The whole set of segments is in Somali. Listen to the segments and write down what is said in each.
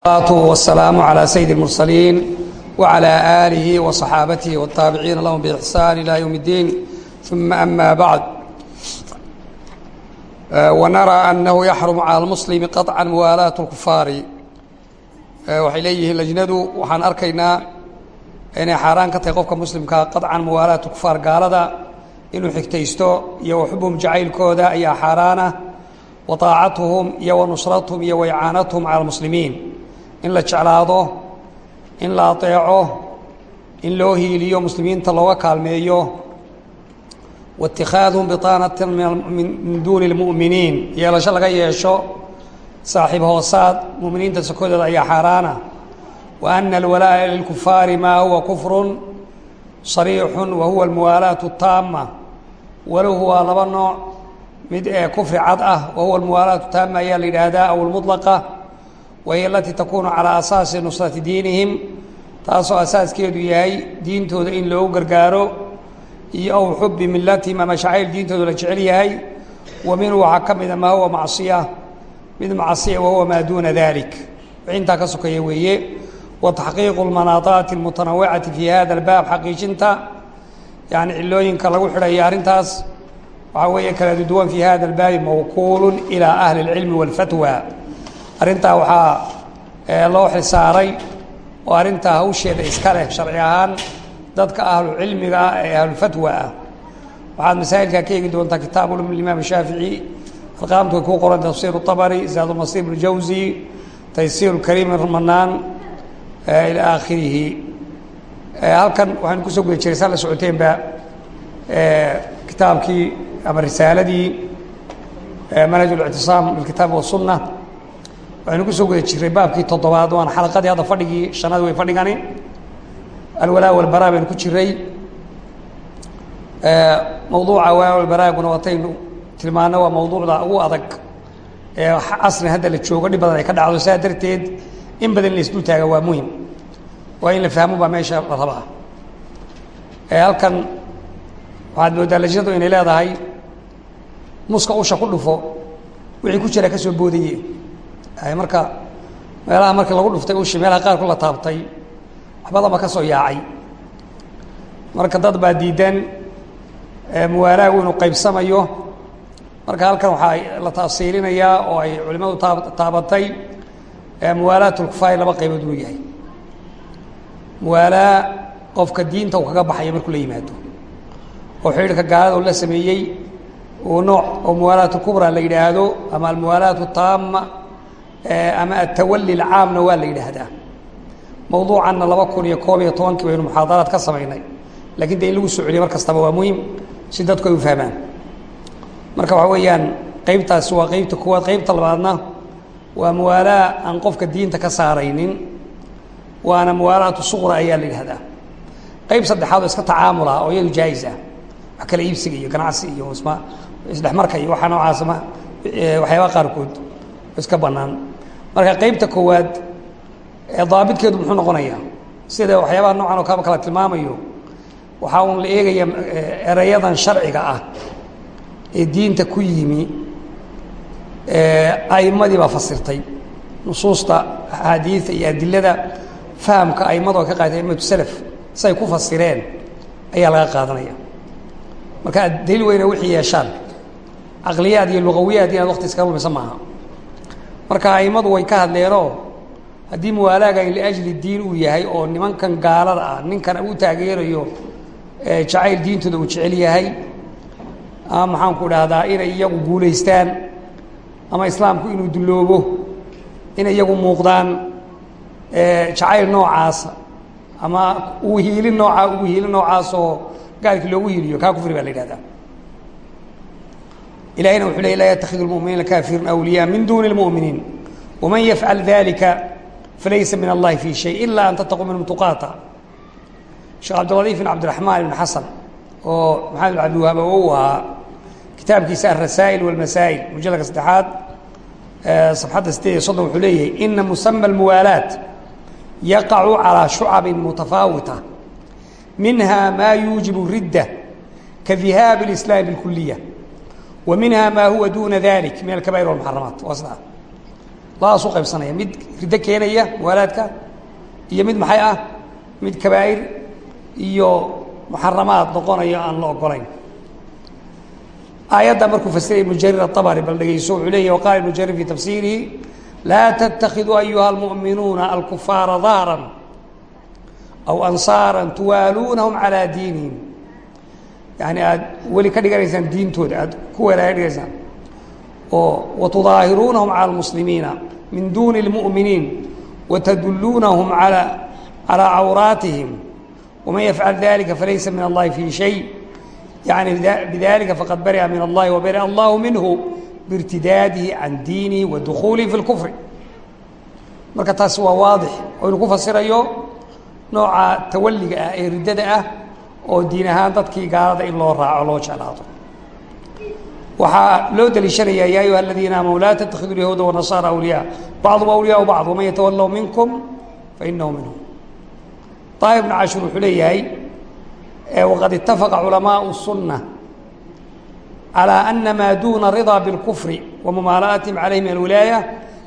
الصلاة والسلام على سيد المرسلين وعلى آله وصحابته والتابعين لهم بإحسان إلى يوم الدين ثم أما بعد ونرى أنه يحرم على المسلم قطعا موالاة الكفار waxay leeyihiin lajnadu waxaan arkaynaa inay xaaraan ka tahay qofka muslimka qaطcan muwaalaat kufaar gaalada inuu xigtaysto iyo waxubhum jacaylkooda ayaa xaaraana wa طaacatuhum iyo wa nusratuhum iyo wa icaanatuhum cala اlmuslimiin in la jeclaado in la aطeeco in loo hiiliyo muslimiinta looga kaalmeeyo waاtikhaadhum biطaanatan min duuni اlmu'miniin yeelasho laga yeesho saaxiib hoosaad muminiinta sokodooda ayaa xaaraana wa ana alwalaa'a lilkufaari maa huwa kufrun sariixun wa huwa almuwaalaatu taama walahu waa laba nooc mid ee kufri cad ah wa huwa almuwaalaatu taama ayaa la yidhaahdaa aw almudlaqa wahiy alatii takuunu calaa asaasi nusrati diinihim taasoo asaaskeedu yahay diintooda in loogu gargaaro iyo aw xubi milatihim ama shacayl diintooda la jecel yahay. Wa minhu waxaa ka mida maa huwa macsiya mid macasiya wahuwa maa duuna dalik wixii intaa ka sokeeya weeye wa taxqiiqu lmanaadaati almutanawicati fi hada albaab xaqiijinta yani cilooyinka lagu xidhaya arrintaas waxaa weeye kala duwan fi hada albaabi mawkuulun ilaa ahli اlcilmi wاlfatwa arrintaa waxaa eh, loo xisaaray oo arrintaa hawsheeda iska leh sharci ahaan dadka ahlucilmiga ah ee ahlufatwa ah. Waxaad masaa'ilkaa ka eegi doontaa kitaabulilimaam shaafici arqaamtuay eh, eh, ku qoran tafsir abari zaadulmasir ljawsi taysiir kariim ramanaan ilaa aakhirihi. Halkan waxaanu ku soo guda jiray saa socoteenba kitaabkii ama risaaladii manhaj اlictisaam bilkitaabi wasunna waxaynu ku soo guda jiray baabkii toddobaad waana xalaqadii hadda fadhigii shanaad way fadhigani. Alwalaa walbaraa baynu ku jiray. Mawduuca walaa walbaraaguna wataynu tilmaano waa mawduucda ugu adag. Ee casri hadda la joogo dhib badan ay ka dhacdo. Saa darteed in badan in la isdul taaga waa muhiim waa in la fahmo baa meesha la rabaa. Halkan waxaad mooddaa lajnadu inay leedahay muska usha ku dhufo wixii ku jira ka soo boodaye marka meelaha markii lagu dhuftay ushi meelaha qaarku la taabtay waxbadaba ka soo yaacay. Marka dad baa diidan muwaalaagu inuu qaybsamayo. Marka halkan waxaa la tafsiilinayaa oo ay culimmadu taa taabatay muwaalaat laba qaybood inuu yahay. Muwaalaa qofka diinta uu kaga baxayo markuu la yimaado. Oo xidhiirka gaalada uu la sameeyey uu nooc oo muwaalaat kubra la yidhaahdo ama almuwaalaat taama ama atawali alcaamna waa la yidhaahdaa. Mawduucanna laba kun iyo koob iyo tobankii baynu muxaadaraad ka samaynay. Lakiin de in lagu soo celiyo mar kastaba waa muhiim si dadku ay u fahmaan. Marka waxaa weeyaan qeybtaasi waa qeybta koowaad qeybta labaadna waa muwaalaa aan qofka diinta ka saaraynin. Waana muwaalaatu suqra ayaa la yidhahdaa qeyb saddexaad oo iska tacaamula oo iyadu jaais ah. Wax kala iibsiga iyo ganacsi iyo isma isdhexmarka iyo waxaa noocaas ma waxyaabaha qaarkood oo iska bannaan marka qeybta koowaad daabitkeedu muxuu noqonayaa? Sida waxyaabaha noocan oo kaba kala tilmaamayo. Waxaa uun la eegaya erayadan sharciga ah ee diinta ku yimi a'imadii baa fasirtay. Nusuusta axaadiida iyo adilada fahamka a'immadu ay ka qaatay aimatu salaf siay ku fasireen ayaa laga qaadanaya. Marka daliil weyna wixii yeeshaan caqliyaad iyo luqawiyaad inaad waqti iskaga lumisa maaha marka a'immadu way ka hadleenoo haddii muwaalaaga in liajli diin uu yahay oo nimankan gaalada ah ninkan u taageerayo jacayl diintooda uu jecel yahay ama maxaanku dhahdaa inay iyagu guulaystaan ama islaamku inuu dulloobo inay iyagu muuqdaan jacayl noocaasa ama uu hiilin noocaa ugu hiilin noocaasoo gaalkii loogu hiiliyo kaa kufri baa la yidhahdaa ilahina wuxuu ley laa yatakhidu lmuminiina kaafiriin awliyaa min duuni اlmu'miniin waman yafcal dalika falaysa min allahi fi shay ila an tattaquu minhum tuqaata sheekh cabdiladiif bin cabdiraxmaan ibn xasan oo maxamed bin cabdiwahaab oo u ahaa kitaabkiisa alrasaa'il walmasaa'il mujalladka saddexaad safxadda sideed iyo soddon wuxuu leeyahay ina musama almuwaalaat yaqacu calىa shucabin mutafaawita minha ma yuujibu ridda kadihaabi اlislaam bilkuliya wa minha ma huwa duna dalik min alkabaa'ir walmuxaramaat waa sidaa labadaas u qaybsanaya mid riddo keenaya muwaalaadka iyo mid maxay ah mid kabaa'ir iyo muxaramaad noqonayo aan la ogolayn aayadda markuu fasiray ibnu jarir aabari bal dhegeyso wuxuu leeyahy waqala ibnu jarir fi tafsiirihi laa ttakiduu ayuha almu'minuuna alkufaara dahran aw ansaara tuwaaluunahum calaa diinihim yani aada weli ka dhiganaysaan diintooda aada ku weelaaga dhigaysaan. Oo watudaahiruunahum cala almuslimiina min duuni اlmu'miniin wataduluunahum ala calaa cawraatihim waman yafcal dalika falaysa min allahi fi shay. Yani bidalika faqad bari'a min allahi wabari'a allahu minhu birtidaadihi can diinihi wa fi اlkufri marka taasi waa waadix. Oo inu ku fasirayo nooca tawalliga ah ee riddada ah oo diin ahaan dadkii gaalada in loo raaco loo jeclaado waxaa loo daliishanayaa yaa ayuha aladiina aamanu laa tatakiduu yahuuda wanasaara awliyaa bacdum awliyaau bacd waman yatawallow minkum fa inahu minhum. Daahir bnu cashuur wuxuu leeyahay waqad itafaqa culamaau sunna calaa ana maa duuna ridaa bilkufri wa calayhi min alwilaaya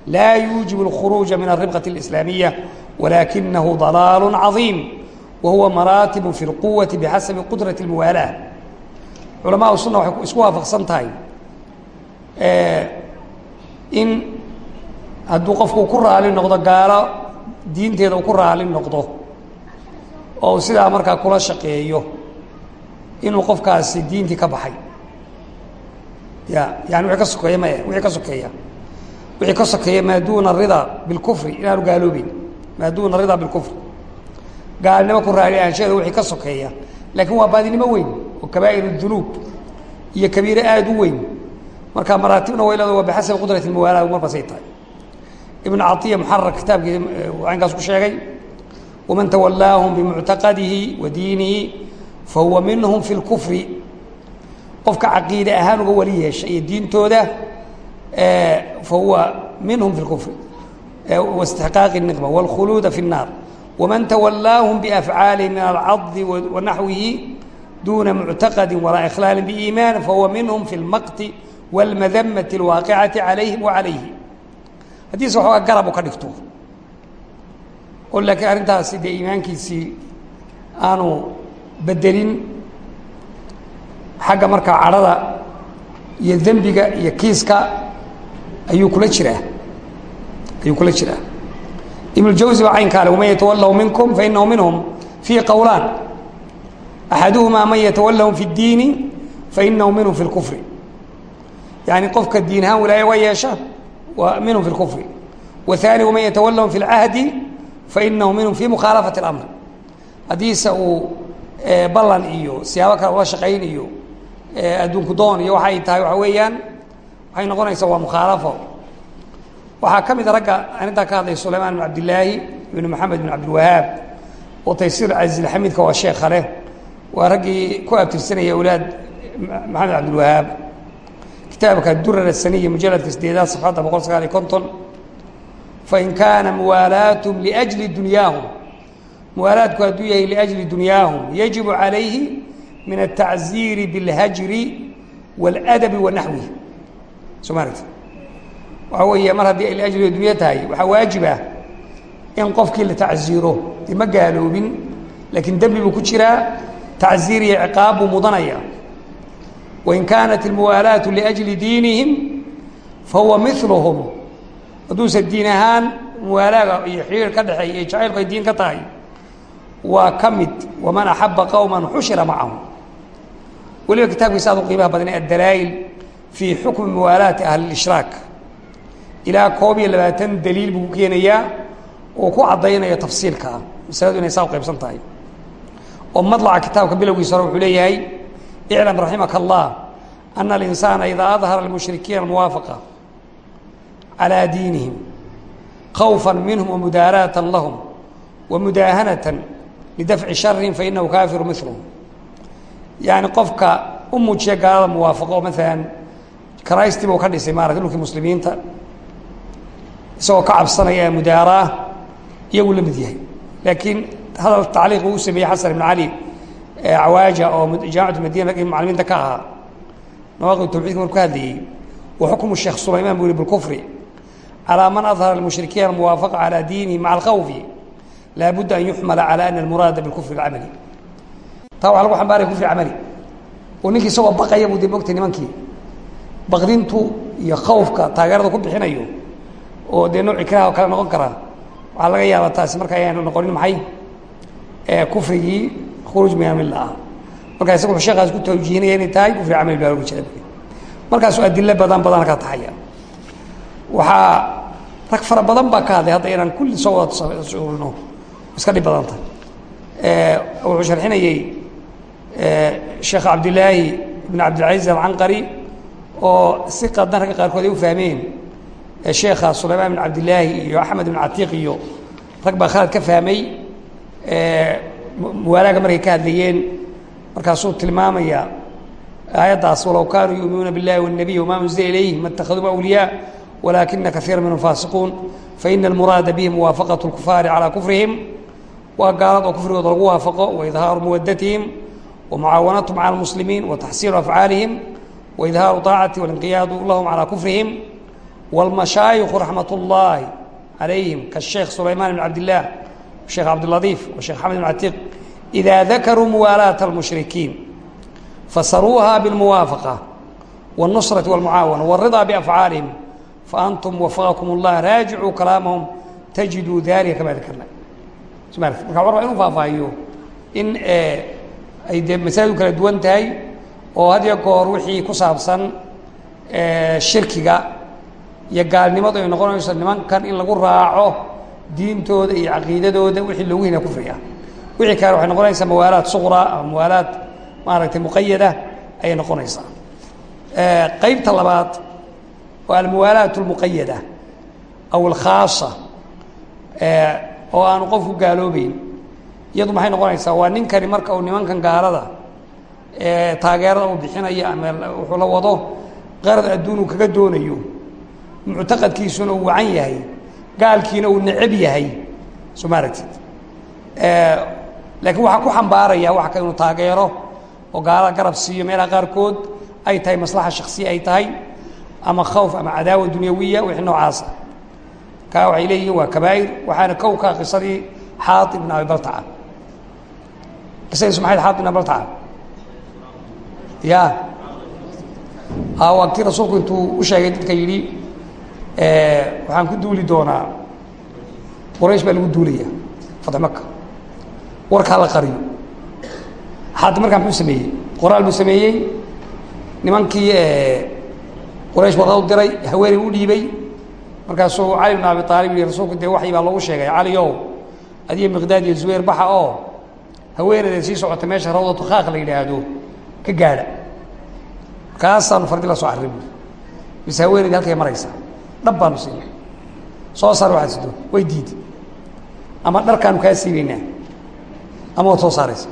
laa yuujibu alkhuruuja min alribqati alislaamiya walaakinahu dalaalu cadiim wahuwa maraatibu fi lquwati bixasabi qudrati lmuwaalaa culamaau sunna waxay isku waafaqsan tahay. in hadduu qofku ku raali noqdo gaalo diinteeda uu ku raali noqdo oo sidaa markaa kula shaqeeyo inuu qofkaasi diintii ka baxay. Ya yani wii ka sokeeye maya wixii ka sokeeya. Wixii ka sokeeya maa duuna ridaa bilkufri inaanu gaaloobeyn maa duuna ridaa bilkufri gaalnimo ku raali ahaansheeda wixii ka sokeeya laakiin waa baadinimo weyn oo kabaa'ir dunuub iyo kabiire aada u weyn marka maraatibna way leeda waa bixasabi qudrati muwaala marbaasay tahay ibn caiya muxarar kitaabkii caynkaas ku sheegay waman tawallaahum bimuctaqadihi wa diinihi fahuwa minhum fi اlkufri qofka caqiide ahaan uga wali yeesha iyo diintooda fahuwa minhum fi اlkufri waاstixqaaqi الniqma wاlkhuluuda fi الnaar wman twallaahum bafcaali min alcadi wanaxwihi duuna muctaqadi walaa ikhlaali biiimaan fahuwa minhum fi lmaqti wاlmadamati اlwaaqicati calayhim wacalayhi haddiise waxoogaa garab u ka dhigto oo laakiin arrintaasi dee iimaankiisii aanu bedelin xagga markaa cadhada iyo dembiga iyo kiiska ayuu kula jiraa ayuu kula jiraa ibn اjawsi baa caynkaa le waman yatawallahu minkum fainahu minhum fii qowlaan axaduhumaa man yatawallahum fi اddiini fainahu minhum fi اlkufri yani qofka diin ahaan wilaaya waa yeesha waa minhum fi اlkufri waثani waman yatawallahum fi اlcahdi fainahu minhum fi mukhaalafati اlamr haddiise uu ballan iyo siyaabo kale ula shaqayn iyo adduunku doon iyo waxay tahay waxa weeyaan waxay noqonaysaa waa mukhaalafo waxaa ka mida ah ragga arintaa ka hadlay sulaymaan ibn cabdilaahi ibn maxamed ibn cabdilwahaab oo taysiir casiisilxamiidka waa sheekhale waa raggii ku abtirsanaya awlaad maxamed cabdilwahaab. Kitaabka durar asaniya mujaladka sideedaad safxadda boqol sagaal iyo konton. Fain kaana muwaalaatum liajli dunyaahum. Muwaalaadku hadduu yahay liajli dunyaahum yajibu calayhi min altacziiri bilhajri waاladabi wa soo maaragti waxaa weeye mar haddii ay liajli addunya tahay waxaa waajib ah in qofkii la tacsiiro. Dee ma gaaloobin laakiin dembi buu ku jiraa tacsiir iyo ciqaab buu mudanaya. Wain kaanat almuwaalaatu liajli diinihim fahuwa miluhum hadduusa diin ahaan muwaalaaga iyo xiriir ka dhexeeya iyo jacaylku ay diin ka tahay waa ka mid waman axaba qowma xushira macahum weliba kitaabkiisa aad u qiimaha badnay addalaa'il fii xukmi muwaalaati ahli ishraak ilaa koob iyo labaatan daliil buu keenayaa oo ku caddaynayo tafsiilka. Ah masaladu inay saa qaybsan tahay. Oo madlaca kitaabka bilowgiisa hore wuxuu leeyahay iclam raximaka allah ana alinsaana idaa adhara lmushrikiina almuwaafaqa calى diinihim khawfa minhum wamudaaraata lahum wamudaahanata lidafci sharihim fainahu kaafiru milhum yani qofka u muujiya gaalada muwaafaqo maalan karaystii buu ka dhisay maarata dhulkii muslimiinta isagoo ka cabsanaya mudaaraah iyaguu la mid yahay. Laakiin hadal tacliiq uu sameeyey xasan ibn cali cawaaja oo jaamicatu madina markii macalimiinta ka ahaa nawaaqi tawxiidka marku ka hadlayey wa xukmu sheekh sulaymaan buu yihi bilkufri calaa man adhara almushrikiina almuwaafaqa calaa diinihi maca alkhawfi laa budda an yuxmala calaa ana almuraada bilkufri alcamali. Taa waxaa lagu xambaaraya kufri camali. Oo ninkii isagoo baqaya buu dee mogtay nimankii. Baqdintu iyo khawfka taageerada ku bixinayo oo dee nooc ikraha oo kale noqon karaa. Waxaa laga yaabaa taasi marka ayaanu noqonin maxay? Kufrigii khuruuj min amilla ah. Markaa isaga wuxuu sheekaas ku tawjihinaya inay tahay kufri camali baa loga jeeda markaasuu adilo badan badana ka taxaya. Waxaa rag fara badan baa ka hadlay hadda inaan kulli soo wada surino iska dhib badan tahay. Wuxuu sharxinayey sheekh cabdilaahi ibn cabdilcaziz alcanqari oo si qadan ragga qaarkood ay u fahmeen sheekha sulaymaan ibn cabdilaahi iyo axmed ibn catiiq iyo rag baa khalad ka fahmay muwaalaaga markay ka hadlayeen markaasuu tilmaamaya aayaddaas walow kaanuu yuuminuuna biاllahi wالnabiy wma unzila ilayhim ma اtakhaduu awliyaa walaakina kaiira minhum faasiquun faina almuraada bihi muwaafaqaة اlkufaari calىa kufrihim waa gaalad oo kufrigooda lagu waafaqo waidhaaru muwadatihim wmucaawanathm calى اlmuslimiin wataxsiinu afcaalihim waidhaaru طaacati walinqiyaadu lahum calىa kufrihim wاlmashaayikhu raxmat اllahi calayhim kaالsheekh sulaymaan ibn cabd illah sheekh cabdiladiif washeekh xamed ibn catiiq إida dakaruu muwaalaata اlmushrikiin fasaruuha bاlmuwaafaqa wالnusraةi wاlmucaawana wالridaa bafcaalihim faantum wafaqakum اllah raajicuu kalaamahum tajiduu dalika kama dakarna marka war waa inuu faahfaahiyo in ay dee masaajid kala duwan tahay oo had iyo goor wixii ku saabsan shirkiga iyo gaalnimadu ay noqonayso nimankan in lagu raaco diintooda iyo caqiidadooda wixii loogu hina wixii kale waxay noqonaysaa mawaalaad suqra ama mawaalaad maaragtay muqayada ayay noqonaysaa qeybta labaad waa almuwaalaat اlmuqayada aw alkhaasa oo aanu qofku gaaloobeyn. Iyadu maxay noqonaysaa waa ninkani marka uu nimankan gaalada taageerada uu bixinayo ama wuxuu la wado qarad adduun uu kaga doonayo muctaqadkiisuna uu wacan yahay gaalkiina uu necab yahay soo ma aragtid? Laakiin waxaa ku xambaaraya wax ka inuu taageero oo gaalada garab siiyo meelaha qaarkood ay tahay maslaxa shaksiya ay tahay ama khawf ama cadaawa dunyawiya wixii noocaasa kaa waxay leeyihiin waa kabaa'ir waxaana kow kaa qisadii xaatib ibn abi baltaca qisadiisu maxay xaatib ibn abi baltaca ya waa kii rasuulku intuu u sheegay dadka yidhi waxaan ku duuli doonaa quraysh baa lagu duulaya fatx maka warkaa la qariyo. Xaatib markaa muxuu sameeyey? Qoraal buu sameeyey. Nimankii quraysh warqad u diray haweeney u dhiibay. Markaasuu cali bn abi aalib yihi rasuulku dee waxyi baa loogu sheegay. Cali ow adiyo miqdaad iyo zubayr baxa oo haweeneyda sii socota meesha rawdatu khaaq la yidhaahdo ka gaadha. Markaasaanu fardi la soo carray buui mise haweeneydi halkay maraysa dhab baanu siinay soo saar waxaad sido way diiday ama dharkaanu kaa siibaynaa ama waad soo saaraysa.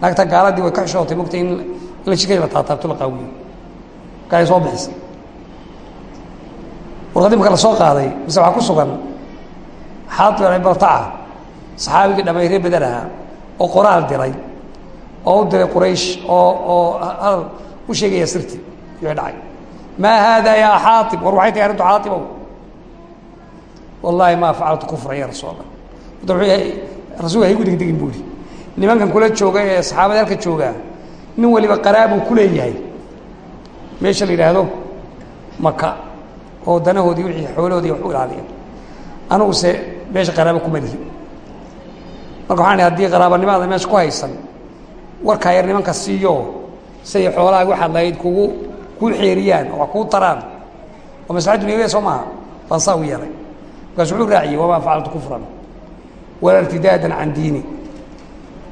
Naagta gaaladii way ka xishootay mogta in la jikay la taataabto la qaawiyo. Markaay soo bixisay warqadii marka la soo qaaday mise waxaa ku sugan xaatib abi baltaca saxaabigii dhamay reer beder ahaa oo qoraal diray oo u diray quraysh oo oo hadal u sheegaya sirti iyo dhacay maa haada yaa xaatib war waxay tahay arrintu xaatibow wallaahi maa facaltu kufra ya rasuul allah yahay rasuul haygu degdegin buu ihi nimankan kula jooga ee saxaabada halka joogaa nin waliba qaraabuu ku leeyahay meesha la yidhaahdo maka oo danahoodii wixii xoolahoodii wax u ilaaliya aniguse meesha qaraabo kuma lihi marka waxaan ihi haddii qaraabanimada meesha ku haysan warkaa yar nimanka siiyo siay xoolaha waxaad lahayd kugu kuu xeeriyaan oo wax taraan. Oo maslaxa dunyawiya soo maaha. Baan saa u yeelay. Markaasu wuxuu raaciyey wamaa facaltu kufran? Walaa irtidaadan can diini.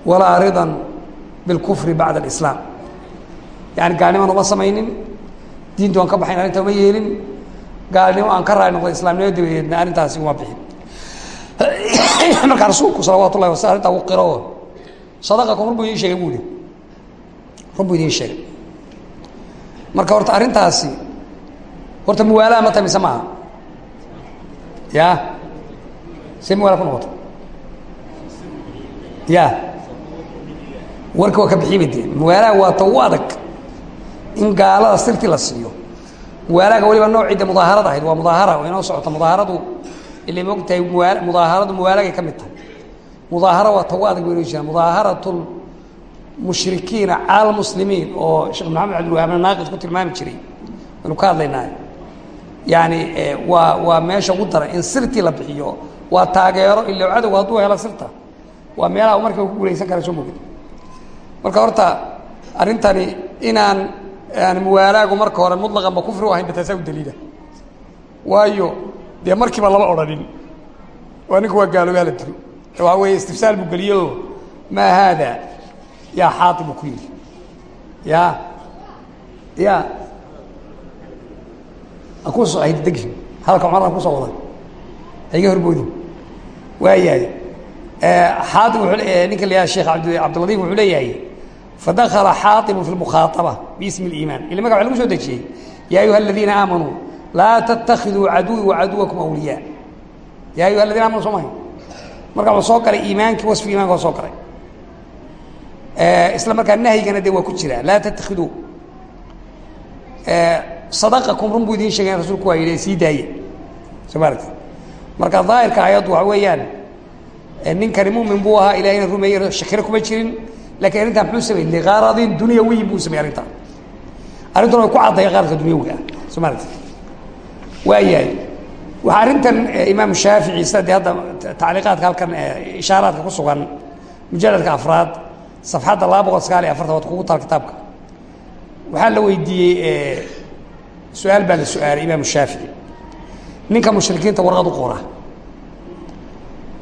Walaa ridan bilkufri bacda alislaam. Yani gaalniman uma samaynin. Diinta waan ka baxayn arrinta uma yeelin. Gaalnimo aan ka raali noqday islaamnimo dabadeedna arrintaasi uma bixin. Markaa rasuulku salawaatu ullahi wasala arrintaa u qiro sadaqakum run buu idiin sheegay buu ihi run idiin sheegay marka horta arrintaasi horta muwaalaa ma tahay mise maaha. Ya? See muwaala ku noqota ya? Warka waa ka bixiiba dee muwaalaha waa ta u adag. In gaalada sirti la siiyo. Muwaalaaga waliba noocii de mudaaharad ahayd. Waa mudaahara. Waa inoo socota mudaaharadu ila mogtahay mua mudaaharadu muwaalaagay ka mid tahay. Mudaahara waa tagu adag baynu jiraan mudaaharatu mushrikiina cala muslimiin oo sheekh maxamed cabdilwahaabna naaqid ku tilmaami jiray. Waynu ka hadlaynaa. Yani waa waa meesha ugu daran in sirtii la bixiyo. Waa taageero ilo cadowga hadduu helo sirta. Waa meelaha u markaa ku guulaysan kara soo mogid. Marka horta arrintani inaan aan muwaalaagu marka hore mutlaqanba kufri u ahayn bataasaa u daliila. Waayo dee markiiba lama odhanin. Waa ninka waa gaaloobaa la dilo. Waxaa weeye istifsaal buu geliyoo maa haada yaa xaati buu ku yidhi. Ya ya akuso haydadegi hadalka cumar aan ku soo wada hayga horboodin. Waayahay xaaib ninka la sheekh abd cabdiladiif wuxuu leeyahay fadakala xaaibu fi lmukhaaaba biismi اliimaan ila maga wa lagu soo dejiyey ya ayuha aladiina aamanuu laa tatakiduu caduwi wacaduwakum awliyaa ya ayuha aladina amanu soo marka soo galay iimaankii wasfi imanka soo galay isla markaa nahyigana de waa ku jira. Laa tatakiduu sadaqakum run buu idiin sheegay rasulku waa yidhi sii daaya soo maaragti marka daahirka ayaddu waxa weeyaan ninkani mumin buu ahaa ilahayna rumeeye shakiro kuma jirin laakiin arrintaa muxuu sameyey liqaradin dunyawiyin buu sameyey arrintaa arrintuna way ku caddaya qaradka dunyawi ah soo maaragti waayahay waxaa arrintan imaamu shaafici sida dee hadda tacliiqaadka halkan ishaaraadka ku sugan mujaladka afraad safxadda laba boqol sagaal iyo afartan waad kugu taal kitaabka. Waxaa la weydiiyey su'aal baa la su'aalay imaamu shaafici ninka mushrikiinta warqad u qora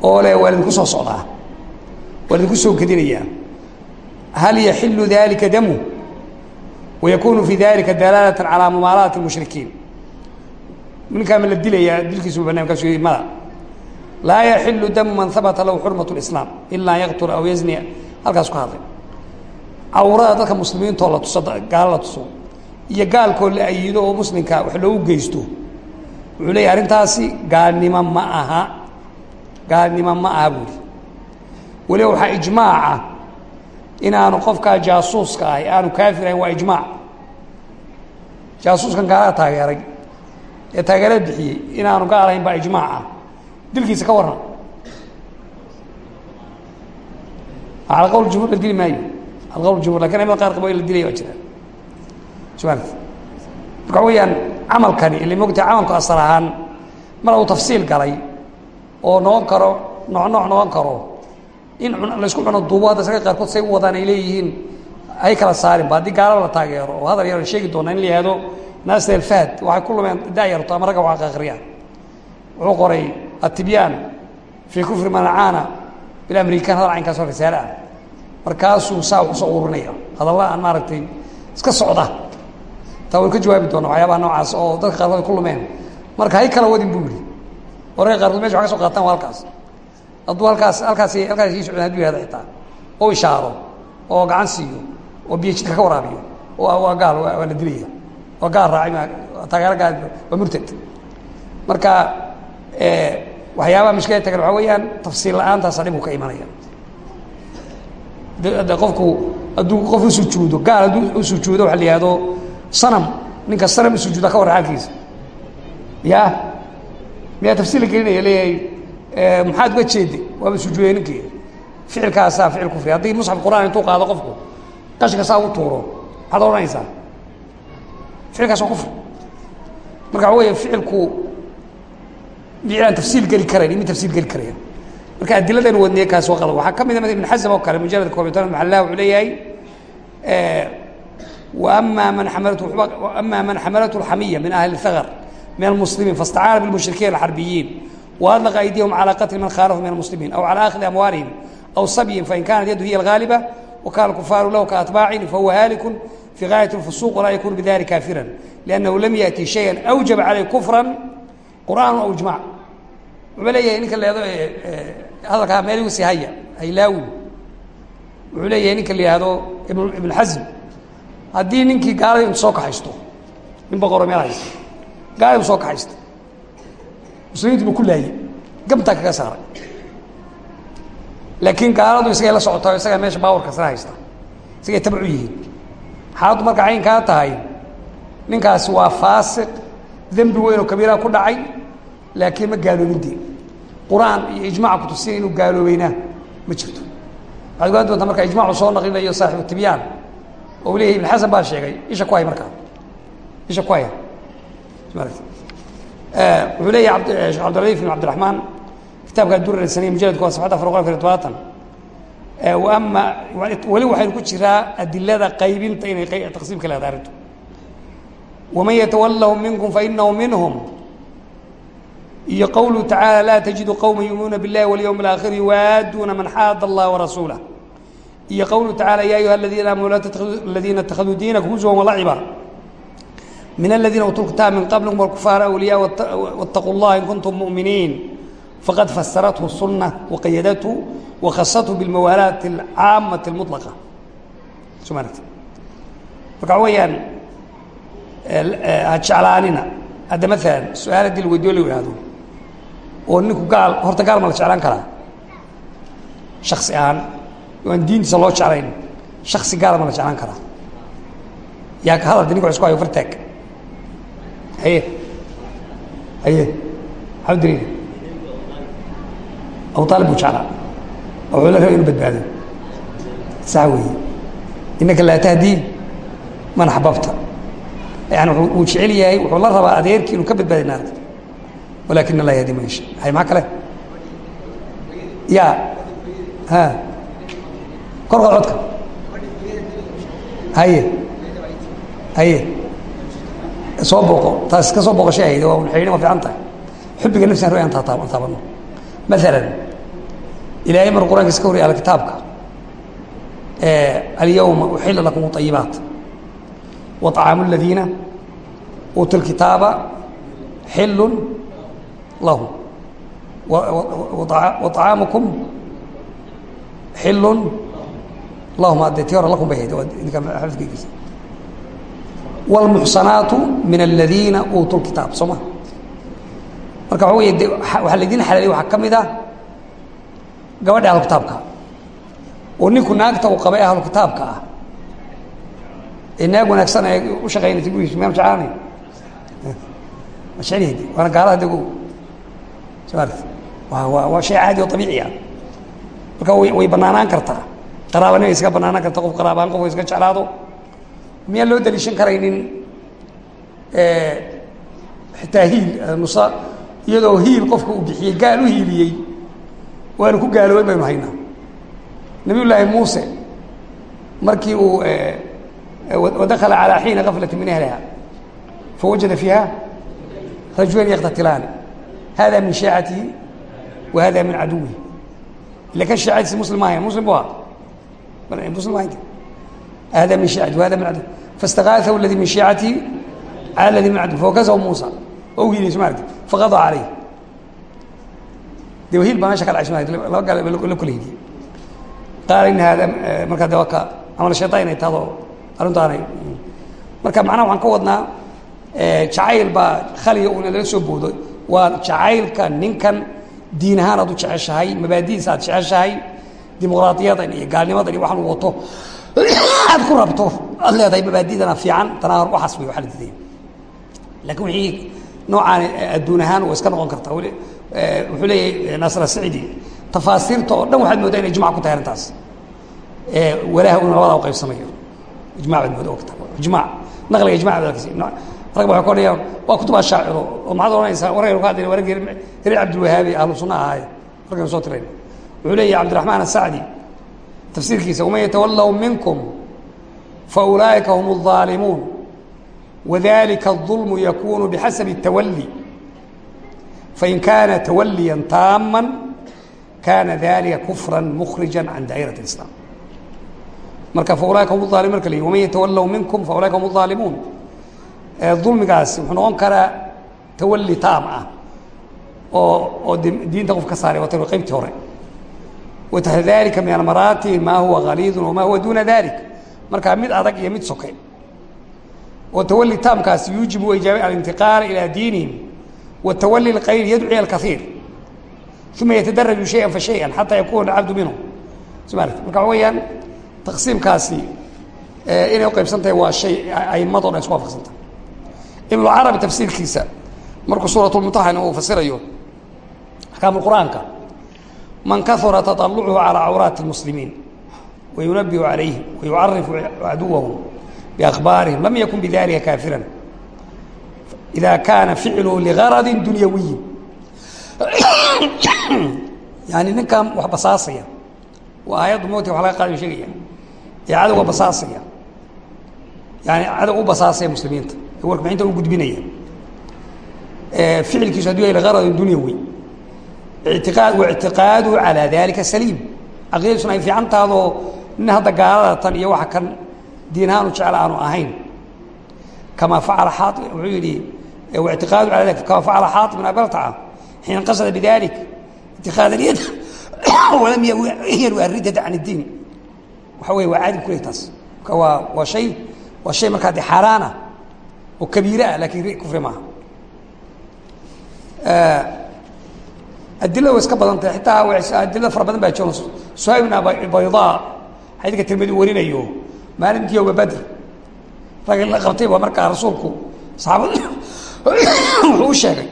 oo le waa idinku soo socdaa waa idinku soo gedinayaa hal yaxilu dalika damu wayakunu fi dalika dalaalata calaa mumaalaati mushrikiin ninkaa ma la dilayaa dilkiisu barnamikaas mada laa yaxilu damu man habata lahu xurmat اlislaam ilaa an yaqtula aw yazni halkaas ku hadlay. Cawrada dadka muslimiintoo la tuso gaalo la tuso iyo gaalkoo la ayido oo muslimka wax loogu geysto wuxuu leeyahy arrintaasi gaalnimo ma aha. Gaalnimo ma aha buuri weliba waxaa ijmaaca inaanu qofkaa jaasuuska ahay aanu kaafir ahayn waa ijmaac. Jaasuuskan gaalada taageeray ee taageerada bixiyey inaanu gaal ahayn baa ijmaac ah. Dilkiisa ka warran ala qawl jumhur la dili maayo ala qawl jumhur laakiin imada qaar qabo in la dilaya waa jira somaali marka waxa weeyaan camalkani ila mogtahay camalku asal ahaan mar uu tafsiil galay oo noqon karo nooc nooc noqon karo in laysku cuno duubo hadda isaga qaarkood say u wadaan ay leeyihiin hay kala saarin ba haddii gaalada la taageero oo hadal yar sheegi doona in la yihahdo naasir alfahd waxay ku lumeen daayarto ama ragga wax aqriya wuxuu qoray atibyaan fii kufri manacaana bilamrikan hadal caynkaas oo risaale ah. Markaasuu saa ku soo ururinaya. Hadalla aan maaragtay iska socda. Taa way ka jawaabi doona waxyaabaha noocaas oo dadka qaarkood ku lumeen. Marka hay kala wadin buu yihi ragga qaarkood meesha wax ka soo qaataan waa halkaas. Hadduu halkaas halkaasi halkaas ii socda haduu yahada xitaa. Oo ishaaro oo gacan siiyo oo biyo jidka ka waraabiyo. Oo waa gaal waa la dilaya. Waa gaal raacay taageero gaal waa murtad. Marka waxyaabaha mushkilada tagan waxaa weeyaan tafsiil la'aantaasa dhib u ka imanaya. De qofku hadduu qof u sujuudo gaal hadduu u sujuudo waxa la yihahdo sanam ninka sanam u sujuuda ka warra xaalkiisa. Ya miyaa tafsiil la gelinaya leeyahay maxaad uga jeeda waaba sujuuday ninkii. Ficilkaasaa ficil kufri haddii musxaf qur'aan intuu qaado qofku qashinka saa u tuuro maxaad odhanaysaa? Ficilkaas waa kufri marka waxa weya ficilku aan tafsiil geli karayn mid tafsiil geli karaya marka adiladan wadniye kaas waa qalab waxaa ka mid a ibn xasm oo kale mujalad koob iyo toban maxallaha wuxuu leeyahay وأما من حملته أما من حملته الحمية من أهل الثغر من المسلمين فاستعان بالمشركين الحربيين وأطلق أيديهم على قتل من خالفهم من المسلمين أو على أخذ أموالهم أو صبيهم فإن كانت يده هي الغالبة وكان الكفار له كأتباع فهو هالك في غاية الفسوق ولا يكون بذلك كافرا لأنه لم يأتي شيئا أوجب qur'aan aw ijmac wuxuu leeyahay ninka leado hadalkaa ah meel igu sihaya haylaawi wuxuu leeyahay ninka la yihahdo ibn ibn xasm haddii ninkii gaalada intu soo kaxaysto nin boqoro meel haysta gaalada intu soo kaxaysta muslimiintu buu ku laayay. Gabtaa kaga saaray. Laakiin gaaladu isagay la socotaa isagaa meesha baawarka sare haysta isagay tabcu yihiin. Xaaladdu marka caynkaa tahay ninkaasi waa faasiq dembi weyn oo kabiiraha ku dhacay laakiin ma gaaloobin dee qur'aan iyo ijmaca kutusiya inuu gaaloobeynaa ma jirto. Waxaad ogaan doontaa marka ijmacu soo naqlinayo saaxibu tibyaan oo leeyahy ibn xasan baa sheegay isha ku hay markaa isha ku haya. Wuxuu leeyahy sheekh cabdiladiif ibn cabdiraxmaan kitaabka durarsanay mujaladku waa safxadda afar boqol afar iyo tobaatan ama weli waxaynu ku jiraa adilada qaybinta inay taqsiimka leedahay arrintu waman yatawallahum minkum fainahu minhum iyo qowluhu tacaala laa tajidu qowma yuuminuuna biاllahi walyowm اlaakhir yuwaaduuna man xaada allah warasuulah iyo qowluhu tacala ya ayuha aladiina aamanu laa tatakiduu aladiina اtakhaduu diinakum huzuwan walaciba min aladiina utuu kitaab min qablikum wاlkufaara awliya wاtaquu اllah in kuntum muؤminiin faqad fasarathu الsunة waqayadathu wakasathu biاlmawaalaati اlcaamati اlmuطlaqa soo ma aragti marka waxa weeyaan ha jeclaanina. Hadda maalan su'aal haddii la yidhaahdo oo ninku gaal horta gaal ma la jeclaan karaa. Shaksi ahaan aan diintiisa loo jeclayn shaksi gaala ma la jeclaan karaa. Yaa ka hadalta ninka isku hayo fartaag haye. Haye. Maxaa daliila abu aalib buu jeclaa. La raba inu badbaado. Sax weeye tahdii man axbabta yani wuu jecel yahay wuxuu la rabaa adeerkii inuu ka badbaadi naarta walakin allah yahdi man yasha hay maa kale? Ya ha. Kor qod codka. Haye. Haye. Soo booqo. Taas ka soo booqoshay ahayd waa xidhin waa fiican tahay. Xubbiga nafsian ruyan taa taabano maalan ilaahay markuu quraankiisa ka wariyay ala kitaabka alyawma uxila lakum ayibaat وطعاaم الذيiنa uتوا الكitaaبa حil لahm وطعاaمكم حil لahm de ti hore lكم bay hayd xadkiisa والمحصنaaت من الذيiنa uتوا الكitaaب soo ma marka waa wey de waaa laydin xalaalay waxaa ka mid a gabadha ahlu kitaabka oo ninku naagta uu qabay ahlu kitaabka ah naag wanaagsan ee u shaqaynaysa gurigiisu miyaan jeclaanay ma jecelyahay waana gaalada dego soo aragti waa waa waa shay caadi oo abiici ah. Marka way way banaanaan kartaa. Qaraabanima ay iska banaanaan karta qof qaraabaan qof iska jeclaado. Miyaan loo daliishan karaynin xitaa hiil nusa iyadoo hiil qofka uu bixiyey gaal u hiiliyey waanu ku gaaloobay baynu haynaa. Nabiy muuse markii uu ودخل على حين غفلة من أهلها فوجد فيها رجلين يقتتلان هذا من شيعته وهذا من عدوه إلا كان شيعتي مسلم ما هي مسلم بها مسلم ما هي هذا من شيعته وهذا من عدوه فاستغاثه الذي من شيعته على الذي من عدوه فوكزه موسى أوهي سمعت فقضى عليه دي وهيل ما شكل عشان قال لكل هدي قال إن هذا مركز دوكا عمل الشيطان يتهضر arrintaanay marka macnaha waxaan ka wadnaa jacayl baa khaliga uuna lala soo boodo. Waa jacaylka ninkan diin ahaan aad u jeceshahay mabaadidiisa aad jeceshahay dimuqraadiyadan iyo gaalnimadan iyo waxaan wato. Aad ku rabto aad leedahay mabaadidana fiican tanaa waxaas wey waxa la diidaya laakiin wixii noocaan adduun ahaan waa iska noqon kartaa weli wuxuu leeyahay naasir asicidi tafaasiirta oo dhan waxaad moodaa inay jumca ku tahay arrintaas. Walaaha uu labadaa u qaybsamayo ijma baad mooda ogta ijma naqliga ijma baad arkaysa rag baa ka odhanaya waa kutubaa shaaciro oo maxaad odhanaysaa waraynu ka hadlayna waragii reer cabdilwahaabi ahlu sunna ahaaye markaynu soo tirayna wuxuu leeyahay cabdiraxmaan asacdi tafsiirkiisa waman yatawallaw minkum faulaa'ika hum الظaalimuun wadalika الظulmu yakunu bixasabi الtawali fain kana tawaliya taama kana dalika kufra mukhrija can daa'iraة الإسلام marka faulaaika hum aalimun marka l waman yatawallow minkum faulaika hum aalimuun dulmigaasi wuxuu noqon karaa tawali taam ah oo oo diinta qof ka saaray wata qaybtii hore. Wataxta dalika min almaraatib maa huwa galiidun wamaa huwa duuna dalik markaa mid adag iyo mid soke. Oo tawali taamkaasi yuujibu ijaaba alintiqaala ilaa diinihim. Watawali اlkayr yadci alkaiir uma yatadaraju shaya fa shaya xataa yakuna cabdu minhum sma marka waxa weeyaan taqsiimkaasi inay u qaybsan tahay waa shay aimado dhan isku waafaqsanta ibnu carabi tafsiirkiisa markuu suurat lmumtaxin uu fasirayo axkaam qur'aanka man kahura taطaluchu calى cawraati اlmuslimiin wayunabihu calayhim wayucarifu caduwahum biakhbaarihim lam yakun bidalika kaafiran ida kaana ficluhu ligaradi dunyawiyin yani ninkan wax basaasaya waa aayaddu mowti wax laga qaadayo sheegaya ee cadowga basaasaya. Yani cadow u basaasaya muslimiinta. Ee warkbixinta u gudbinaya. Ficilkiisu haduu yahay ligarad dunyawi itiqaad wa ictiqaadu calaa dalika saliim. Caqiidadiisuna ay fiican tahadoo nin hadda gaalada tan iyo waxa kan diinahaan u jecel aanu ahayn. Kamaa facala xaaib wuxuu yidhi waictiqaadu ala dali kamaa facala xaatibun abaltaa ah, xiin qasada bidalik itikaada niyada walam yawi riddata can iddiin waa wey waa aadib kuletaas mka waa waa hay waa hay markaa de xaaraanah oo kabiir ah laakiin kufri maaha. Adilada way iska badan tahay itaa adilada fara badan baa jiro suhayb ibn xadiidka tirmidi warinayo maalintii yowma badr. Rag la qabtay baa markaa rasuulku saxaabad wuxuu u sheegay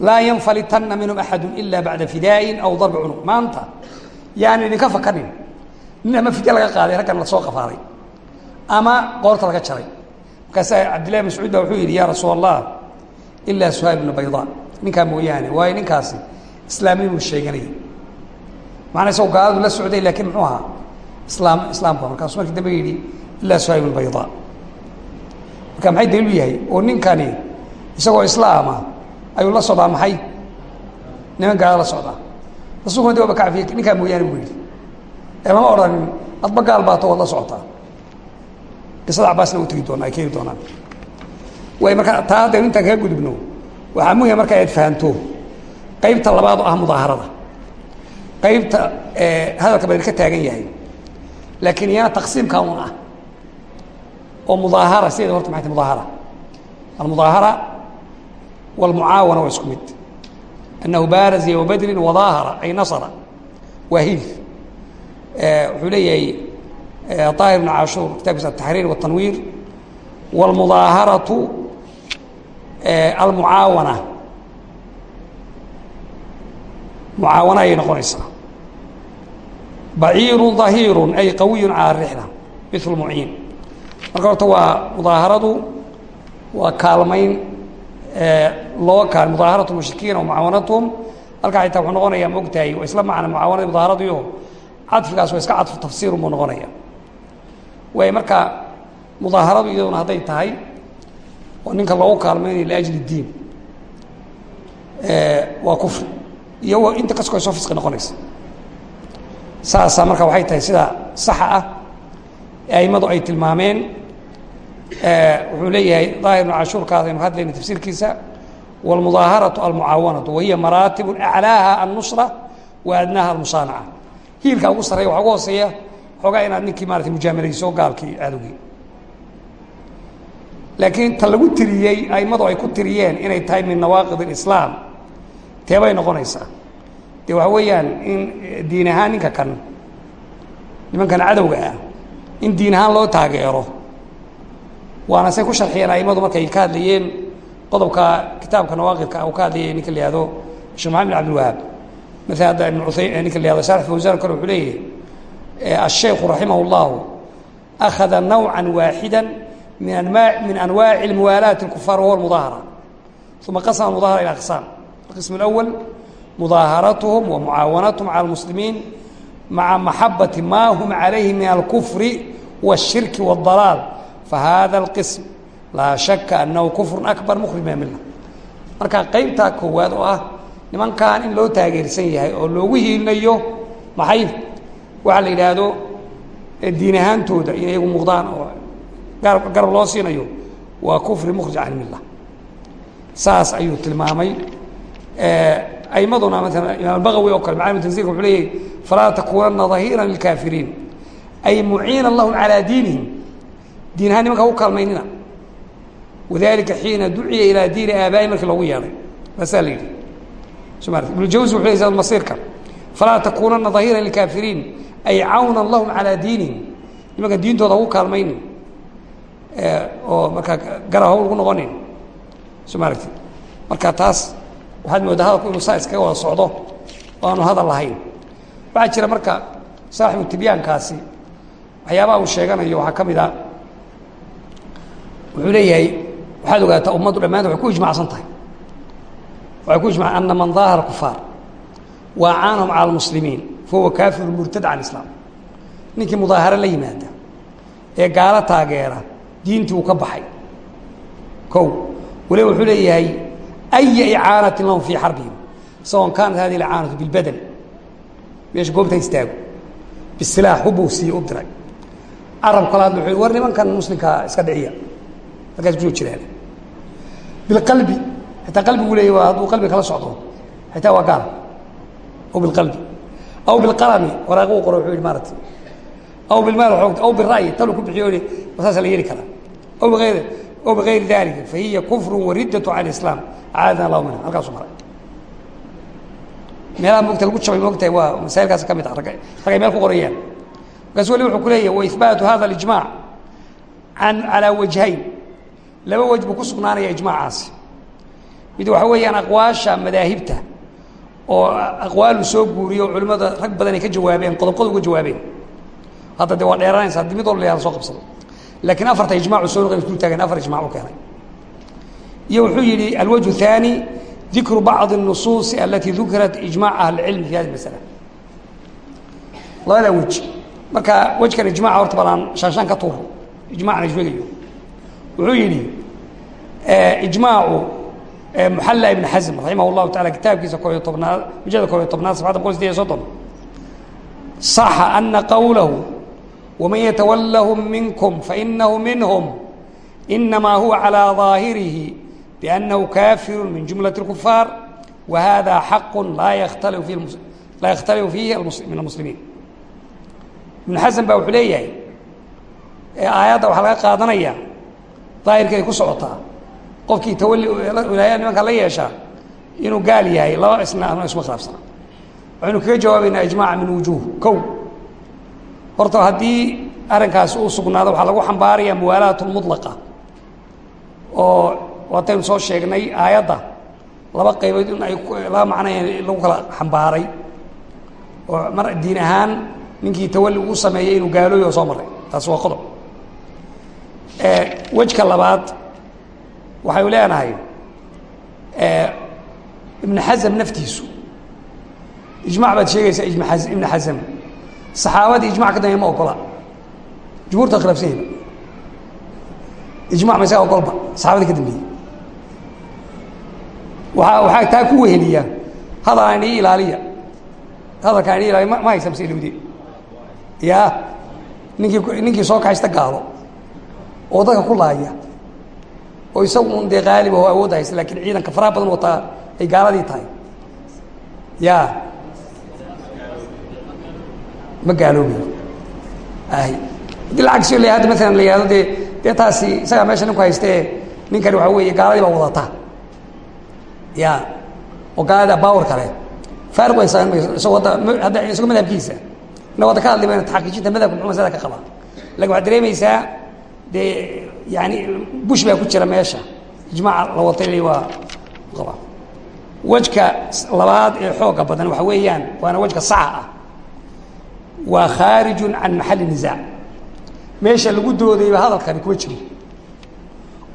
laa yanfalitana minhum axadu ila bacda fidaayin aw darbi cunuq maanta yaani idinka fakanin nin ama fidya laga qaaday raggan la soo qafaaday ama qoorta laga jaray. Markaasa cabdillahi mascuud wuxuu yidhi ya rasuul allah ilaa suhayb bna bayda ninkaa mooyaane waayo ninkaasi islaamnimuu sheeganaya macnaa isagoo gaaladu la socday laakiin muxuu ahaa? Islaam islaamka markaasuu markii dambe yidhi ilaa suhayb bna bayda marka maxay daliilu yahay? Oo ninkani isagoo islaama ayuu la socdaa maxay? Niman gaala la socdaa. Rasuulkuna de waba ka cafiyey ninkaa mooyaane buu yidhi ee lama odhanin adba gaal baato waad la socotaa qisada cabaasna u tegi doonaa ay keeni doonaan. Way marka taa haddaynu intaan kaga gudubno waxaa muhima marka aad fahanto qaybta labaad oo ah mudaaharada qaybta hadalka bayna ka taagan yahay. Laakiin iyana taqsiimka un ah. Oo mudaahara sideeda horta maxay tahay mudaahara? Almudaahara walmucaawana waa isku mid. Annahu baaraza yowma badrin wadaahara ay nasara waa hilf wuxuu leeyahay طاهر بن عاشور kitaabkiisa التحرير والتنوير والمظاهرة المعاaونة معaaوaنة ayay noqonaysaa بعيir ظahيir أي قaوي عalى الرحلة مثل معين marka horta waa مظاaهaradu waa kaalmayn loo kaal مظاaهaraة المشhriكيiن ومعaaوaنaتهم halkaa xitaa wuxuu noqonaya ma ogtahay waa isla macna mucaawanadii مظاaharadiio cadfigaas waa iska cadfu tafsiirun buu noqonaya waay marka mudaaharadu iyaduna hadday tahay oo ninka loogu kaalmaynayo liajli diin. Waa kufri iyo inta kaskoo soo fisqi noqonaysa. Saasaa marka waxay tahay sida saxa ah. Ee aimadu ay tilmaameen. Wuxuu leeyahay daahir bnu cashuurkaas aynu hadlayna tafsiirkiisa. Wاlmudaaharatu almucaawanatu wahiya maraatib aclaaha annusra wa adnaaha almusaanaca hiilkaa ugu sarreya waxa ugu hooseeya xoogaa inaad ninkii maarata mujaamaleyso gaalkii cadowgii laakiin ta lagu tiriyey aimadu ay ku tiriyeen inay tahay min nawaaqid اlislaam teebay noqonaysaa. Dee waxa weeyaan in diin ahaan ninka kan nimankan cadowga ah in diin ahaan loo taageero waana say ku sharxiyeen aimadu markay ka hadlayeen qodobka kitaabka nawaaqidka uu ka hadlayay ninka la yihahdo sheekh maxamed bin abdilwahaab maala hadda ibn uay ninka la yahdo sharx fawsan kale wuxuu leeyahy الشhayku raximah الlah أkhada نوعا waaxida min anma min anwaaعi muwaalaat الكفاar wahuwa الmuظaahara ثuma qasma الmuظahara ilى aqساam الqisم الأول muظaaharaتهm وmucaawanatهm calى الmuslimiin maعa maxabaةi ma hm عalayhi min الكfr والshirki والضalاal fahada الqisم laa شhaka أnahu kfr أكbar mkrij min mila marka qeybtaa koowaad oo ah nimankan in loo taageersan yahay oo loogu hiilinayo maxay? Waxaa la yidhaahdo diin ahaantooda in iyagu muuqdaan oo garab loo siinayo waa kufri mukhrij can milla saas ayuu tilmaamay. Aimaduna maala imaam albagawi oo kale macalimu tanzilka wuxuu leeyahy falaa takuunanna dahiiran lilkaafiriin. Ay muciina lahum calaa diinihim. Diin ahaan nimanka u kaalmaynina. Wadalika xiina duciya ilaa diini aabaa'i markii loogu yeedhay baasaa la yidhi ibnu jawsi wuxu ley sad masiirka falaa takuunanna dahiira lilkaafiriin ay cawnan lahum calaa diinihim. Nimanka diintooda ugu kaalmaynin oo markaa garab hawl ugu noqonin. Soo ma aragtid marka taas waxaad moodaa hadalku inuu saa iskaga wada socdo oo aanu hadal lahayn. Waxaa jira marka saaxibu tibyaankaasi waxyaabaha uu sheeganayo waxaa ka mid a wuxuu leeyahay waxaad ogaataa ummaddu dhammaanta waxay ku ijmacsan tahay waxay ku ijma ana man daahara kufaar. Wa acaanahum cala almuslimiin. Fahuwa kaafiru murtad can islaam ninkii mudaaharo la yimaada ee gaalo taageera diintii ka baxay. Kow waliba wuxuu leeyahay aya icaanatin lahum fii xarbihim sawaon kaanat hadihi icaanatu bilbadan meesha goobta istaago. Bisilaax hubbuu siiye u diray carab kala hadla wuxuu war nimankan muslimkaa iska dhiciya. Markaas ku soo xitaa qalbigu waa hadduu qalbi kala socdo. Xitaa waa gaal aw bilqalbi aw bilqalami waraaquu qoro wuxuu yihi maaragtay aw bilmaal xoogta. Aw bira'yi talu ku bixiyo saasa la yeeli karaa aw biayri aw bigayri dalika fahiya kufru wariddatu can islaam caadana allahu minha. Halkaasu maray. Meelaha mogta lagu jabay moogtahay waa masaa'ilkaas ka mid ah. Rag ragay meel ku qorayaan. Markaas weli wuxuu ku leeyahy waihbaatu hada alijmac an calaa wajhayn. Laba wej buu ku sugnaanaya ijmaacaasi mid waxa weeyaan aqwaasha madaahibta oo aqwaalu soo guuriyo culimmada rag badan ay ka jawaabeen qodob qodob uga jawaabeen hadda de waa dheeranaysa haddii mid walba la soo qabsado laakiin afarta ijmacu soo noqon isku taageen afar ijmac u keenay iyo wuxuu yidhi alwajه الثاني dikru bacضi النusuuص alati dukirat ijmac ahli اcilmi fi hadi masala labada wej marka wejkan ijmaca horta balaan shaanshaan ka tuuro ijmacna sheegayo wuxuu yidhi ijmaacu muxalla ibn xasm raximah اllahu taala kitaabkiisa koobiyo tobnaad mujada koobiyo tobnaad sabxada boqol sideed iyo soddon صaxa ana qowlahu waman yatawallahum minkum fainahu minhum inamaa huwa calىa ظaahirihi biأnnahu kafiru min jumlaة الkufaar wa hada xaqu laa yakhtalifu i laa yakhtalifu fiihi min almuslimiin ibn xasan ba wuxuu leeyahay aayadda waxaa laga qaadanaya daahirkeeday ku socotaa qofkii tawali wilaaya nimanka la yeeshaa inuu gaal yahay laba isna isma khilaafsana waxaynu kaga jawaabaynaa ijmaaca min wujuuh kow. Horta haddii arrinkaasi uu sugnaado waxaa lagu xambaaraya muwaalaat lmudlaqa oo waataynu soo sheegnay aayadda laba qaybood in ay laba macnaya lagu kala xambaaray. Oo mar diin ahaan ninkii tawali uu sameeyey inuu gaalooyo oo soo maray taasi waa qodob. Wejka labaad waxay leenahay ibn xasm naftiisu. Ijmac baad sheegaysaa ibn xasm saxaabadii ijmac ka dambeya ma ogola. Jumhuurta khilafsan yahiba ijmac ma isaga ogolba saxaabadii ka dambeeyey waa waxaa taa ku weheliya hadalaan ii ilaaliya. Hadalkaan ii ilaaliya ma haysa mase ilowde ya ninkii ninkii soo kaxaysta gaalo. Oo dadka ku laaya oo isagu un dee qaaliba oo awoodda haysta laakiin ciidanka faraha badan wataa ay gaaladii tahay. Ya. Ma gaaloobayo ahy haddii lacagsi la hadda maalan la yihahdo dee dee taasi isagaa meesha ninku haystee ninkani waxaa weeye gaaladii baa wadata ya. Oo gaalada bawar kale faariq way saaran mayso isagoo hadda isagoo madhabkiisa ina wadda ka hadli mayno taxaqiijinta madhabka muxuu masalada ka qabaa? Lakin waxaad dareemaysaa dee yani bush baa ku jira meesha ijmaaca la waa qabaa wejka labaad ee xooga badan waxa weeyaan waana wejka saxa ah waa khaarijun can maxalli nisaac meesha lagu doodayba hadalkani kuma jiro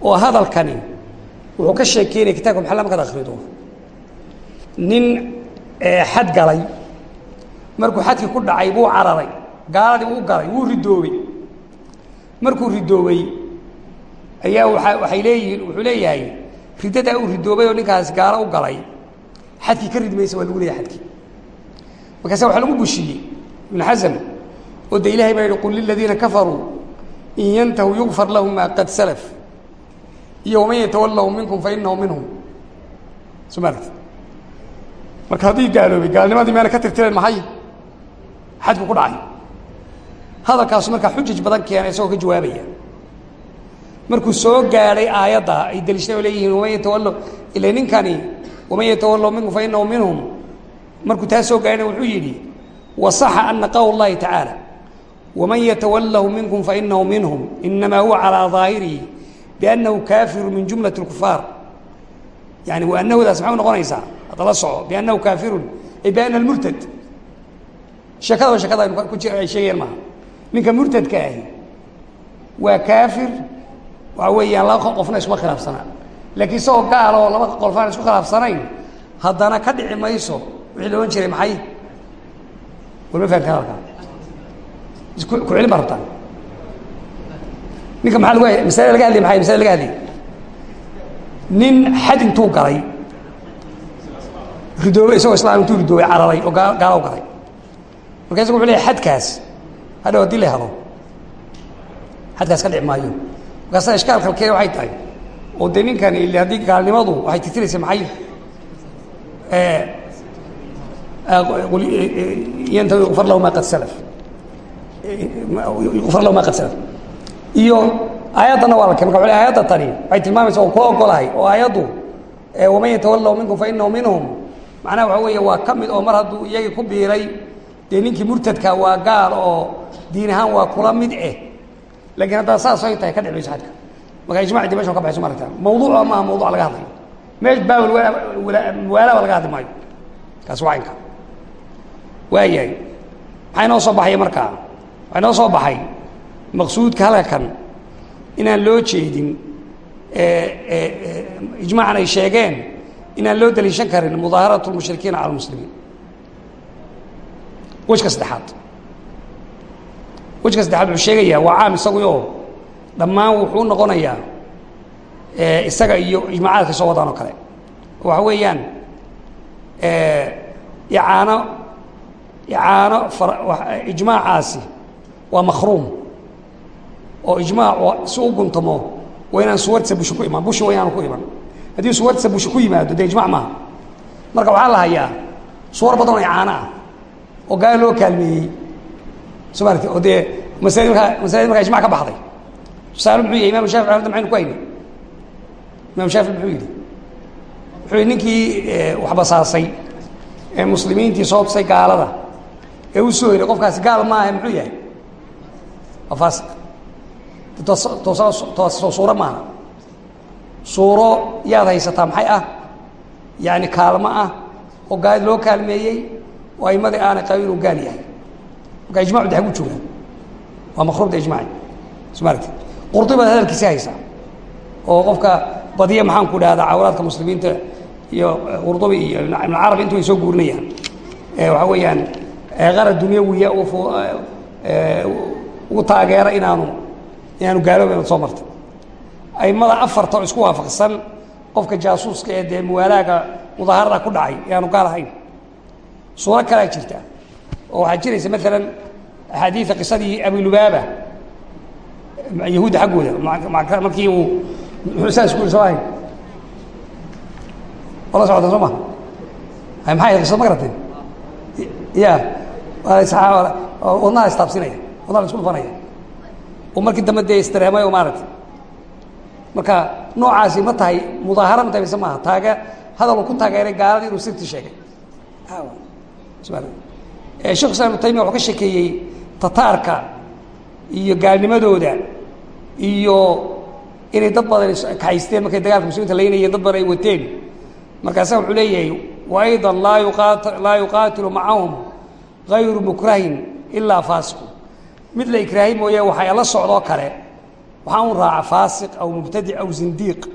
oo hadalkani wuxuu ka sheekeynaya kitabka maxalla markaad akrido nin xad galay markuu xadkii ku dhacay buu cararay gaaladii uu galay wuu ridoobay markuu ridoobay ayaa waa waxay leeyihiin wuxuu leeyahay riddadaa uu ridoobay oo ninkaas gaalo u galay xadkii ka rid maysa waa lagu leeyahay xadkii. Markaase waxaa lagu bushiyey ibn xasm oo de ilahay baa yihi qul liladiina kafaruu in yantahuu yugfar lahum maa qad salaf iyo waman yatawallahu minkum fainahu minhum. Soo maaragti marka haddii gaaloobay gaalnimadii meena ka tirtireen maxay? Xadku ku dhacay. Hadalkaasu markaa xujaj badan keena isagoo ka jawaabaya markuu soo gaadhay aayadda ay daliishada leeyihiin waman yatawallo ila ninkani waman yatawallo minkum fa inahu minhum. Markuu taa soo gaadhayna wuxuu yidhi wasaxa an naqahu llahi tacaala waman yatawallahu minkum fainahu minhum inamaa huwa calaa daahirihi biannahu kaafiru min jumlati lkufaar yani wa annahudaas maxay noqonaysaa adala soco biannahu kaafirun ay biana almurtad. Sheekadaba sheekada ay sheegayaan maaha. Ninka murtadka ahi waa kaafir waxa weeyaan laba qofna iskuma khilaafsanaa. Laakiin isagoo gaal oo laba qolfaan isku khilaafsanayn haddana ka dhici mayso wixii la ohan jiray maxay? Walma fahamtaan halkaa ku celin baa rabtaan. Ninka maxaa lagu masalada laga hadlay maay masalada laga hadlay nin xad intuu galay. Ridoobay isagoo islaam intuu ridoobay cararay oo gaa gaala u galay. Marka isaga wuxu leeyahy xadkaas. Hadhow haddii la helo xadkaas ka dhici maayo markaasa ishkaal kalkeeda waxay tahay. Oo dee ninkan ile haddii gaalnimadu waxay tirtiraysa maxay yantawi yufar lahu ma qad salaf. Yufar lahu ma qad salaf. Iyo aayaddana waa la kay marka ayadda tani waxay tilmaamaysa oo ku ogolahay oo aayaddu waman yatawallahu minkum fa inahu minhum. Macnaha waxa weeye waa ka mid oo mar hadduu iyagii ku biiray dee ninkii murtadka waa gaal oo diin ahaan waa kula mid eh lakiin haddaa saas ay tahay ka dhic mayso xadka marka ijmaci di meesha ka baxayso maragta mawduuca maaha mawduuc laga hadlayo meesh baabul muwaalaaba laga hadli maayo kaas waa inka waayahay maxaa inoo soo baxaya markaa waxaa inoo soo baxay maqsuudka halka kan inaan loo jeedin ijmaacan ay sheegeen inaan loo daliishan karin mudaaharat lmushrikiina cala lmuslimiin wejka saddexaad wejka saddexaad wuxuu sheegayaa waa caam isaguyo. Dhammaan wuxuu noqonayaa isaga iyo ijmaacaadka soo wadaan oo kale. Waxa weeyaan icaano icaano ijmaacaasi waa makruum oo ijmaacu si u guntamo waa inaan suwartisa bushi ku imaan. Bushi waa ku iman haddii suwartisa bushi ku yimaado dee ijmac maaha. Marka waxaa la hayaa suwar badan oo icaano ah oo gaal loo kaalmeeyey soo maarti oo dee masaladi markaa masaladi markaa ijmac ka baxday. Tusaale muxuu yahay imam shafici hadda maxaynu ku hayna imam shaafici muxuu yidhi wuxuu yidhi ninkii waxbasaasay ee muslimiintii soo tusay gaalada ee u soo helay qofkaasi gaal maaha muxuu yahay. Waa faasiq. Tooso suuro maaha suuro yaad haysataa maxay ah? Yaani kaalmo ah oo gaal loo kaalmeeyey oo aimadii aanay qabin inuu gaal yahay marka ijmacu de hagu joogaan waa makruubda ijmaci. Smarti qurdi baad hadalkiisi haysaa oo qofka badiya maxaan ku dhahdaa cawlaadka muslimiinta iyo qurdubi iyo ibn carabi intu ay soo guurinayaan. Waxaa weeyaan qara dunyawiya ugu taageera inaanu inaanu gaalooba inaad soo martay aimada afarta oo isku waafaqsan qofka jaasuuska ee dee muwaalaaga mudaaharada ku dhacay inaanu gaal ahayn. Suuro kalea jirta oo waxaa jiraysa maalan axaadiida qisadii abilubaaba yahuudda xaggooda markii uu muxuu saas ku soo ahayn oo la socota soo ma? Maxay ahayd qisad ma garateen ya wadnaha istaabsinaya wadnaha la isku dhufanaya oo markii dambe dee istireemay oo maaragtay. Marka noocaasi ma tahay mudaahara ma tahay mise maaha taaga hadaluu ku taageeray gaalada inuu sirti sheegay shekh islam ibnu taymiya wuxuu ka shekeeyey tataarka iyo gaalnimadooda iyo inay dad badan kaxaysteen markay dagaalka muslimiinta laynayeen dad badan ay wateen. Markaasa wuxuu leeyahay wa laa yuqat laa yuqaatilu macahum gayru mukrahin ilaa faasiqu mid la ikraahi mooye waxay la socdoo kale waxaa un raaca faasiq aw mubtadic aw zindiiq.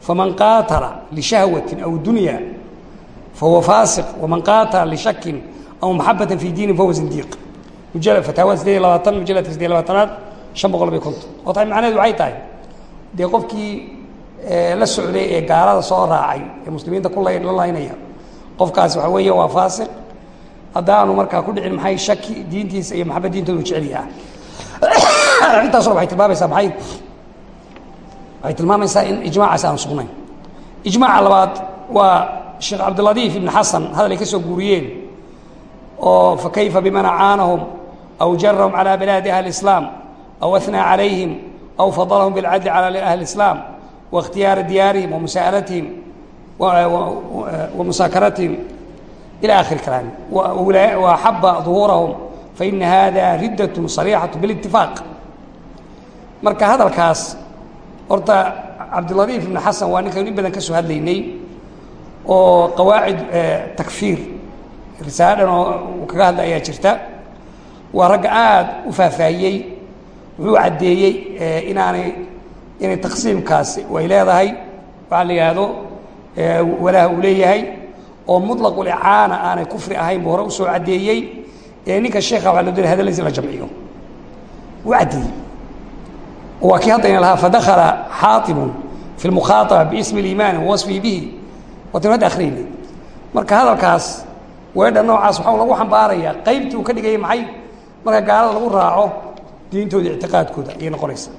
Faman qaatala lishahwatin aw dunya fahuwa faasiq waman qaatala lishakin aw maxabatan fi diinin fahuwa zindiiq mujala fataawa sideed iyo labaatan mujaladka sideed labaatanaad shan boqol biyo konton oo tahay macnaheedu waxay tahay dee qofkii la socday ee gaalada soo raacay ee muslimiinta ku la laynaya qofkaasi waxaa weeye waa faasiq haddaanu markaa ku dhicin maxay shaki diintiisa iyo maxabad diintoodu jecelyaha arrintaasuna waxay tilmaamaysaa maxay waxay tilmaamaysaa in ijmaacaasi aanu sugnayn ijmaaca labaad waa sheekh cabdiladiif ibn xasan hadal ay ka soo guuriyeen oo fakayfa biman acaanahum aw jarahum calى bilaadi ahli islaam aw athnaa calayhim aw fadalahum bilcadli calى ahli islaam واkhtiyaari diyaarihim wamusaalatihim wamusaakaratihim ilى akhiri kalaami waxaba ظuhuurahum faina hada riddaة صariixaة biاlاtifaaq marka hadalkaas horta cabdiladiif ibn xasan waa ninkaynu in badan ka soo hadlaynay oo qawaacid takfiir. Risaaladhan oo uu kaga hadla ayaa jirta. Waa ragga aada u faahfaahiyey wuxuu caddeeyey inaanay inay taqsiimkaasi way leedahay. Waxaa la yihaahdo walaaha uu leeyahay oo mudlaqulicaana aanay kufri ahayn buu hore u soo caddeeyey. Ee ninka sheeka waa loo dila hadaladiis in la jamciyo. U caddeeyey. Waa kii haddayna lahaa fadakala xaatibun fi lmukhaataba biismi اliimaani wawasfihi bihi wataynu hadda akrinay marka hadalkaas weedha noocaas waxaa lagu xambaarayaa qaybtii uu ka dhigayay maxay marka gaalada lagu raaco diintooda ictiqaadkooda ayay noqonaysaa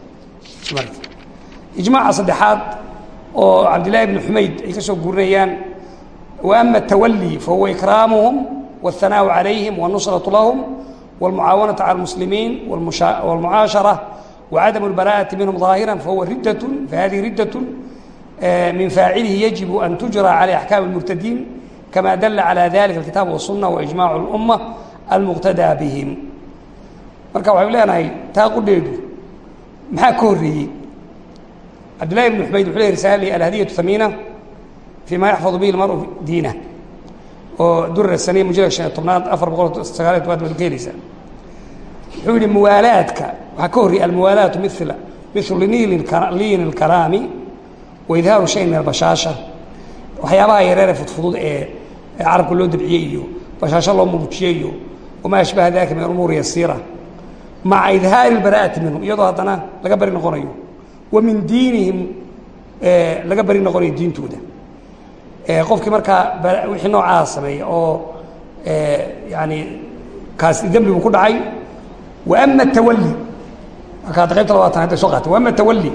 ijmaaca saddexaad oo cabdillahi bni xumayd ay ka soo guurinayaan wa ama atawali fahuwa ikraamuhum wاlhanaaءu calayhim wاnusraةu lahum wاlmucaawanatu calى اlmuslimiin wاlmucaashara wacadam اlbara'ati minhum ظaahira fahuwa riddaة fahadihi riddaة min faacilihi yajibu an tujra calى axkaam اlmurtadiin kama dala calى dalika اkitaab wالsuna waijmac اlأuma almuqtadaa bihim marka waxaynu leenahay taa qudheedu maxaa ka horreeyey cabdillahi ibn xumayd wuxuu ley risaali alhadiyatu hamiina fii ma yaxfadu bihi lmaru diinah oo durra saniya mujalad shan iyo tobnaad afar boqol sagaaliyo tobaad baad ka helaysaa wuxuu yihi muwaalaadka waxaa ka horreeyey almuwaalaatu mila milu liniilin liin اlkalaami wa idhaaru shay min albashaasha waxyaabaha yareere fudfudud ee carabka loo dabciyey iyo bashaasho loo muujiyey iyo wamaa ashbaha dalika min umuuri yasiira. Maca idhaari اbara'ati minhum iyadoo haddana laga bari noqonayo wa min diinihim laga bari noqonayo diintooda. Qofkii markaa wixii noocaas sameeya oo yani kaasi dembi buu ku dhacay. Wa ama atawali marka hadda qaybta labaatan hadday soo qaatay wa ama atawali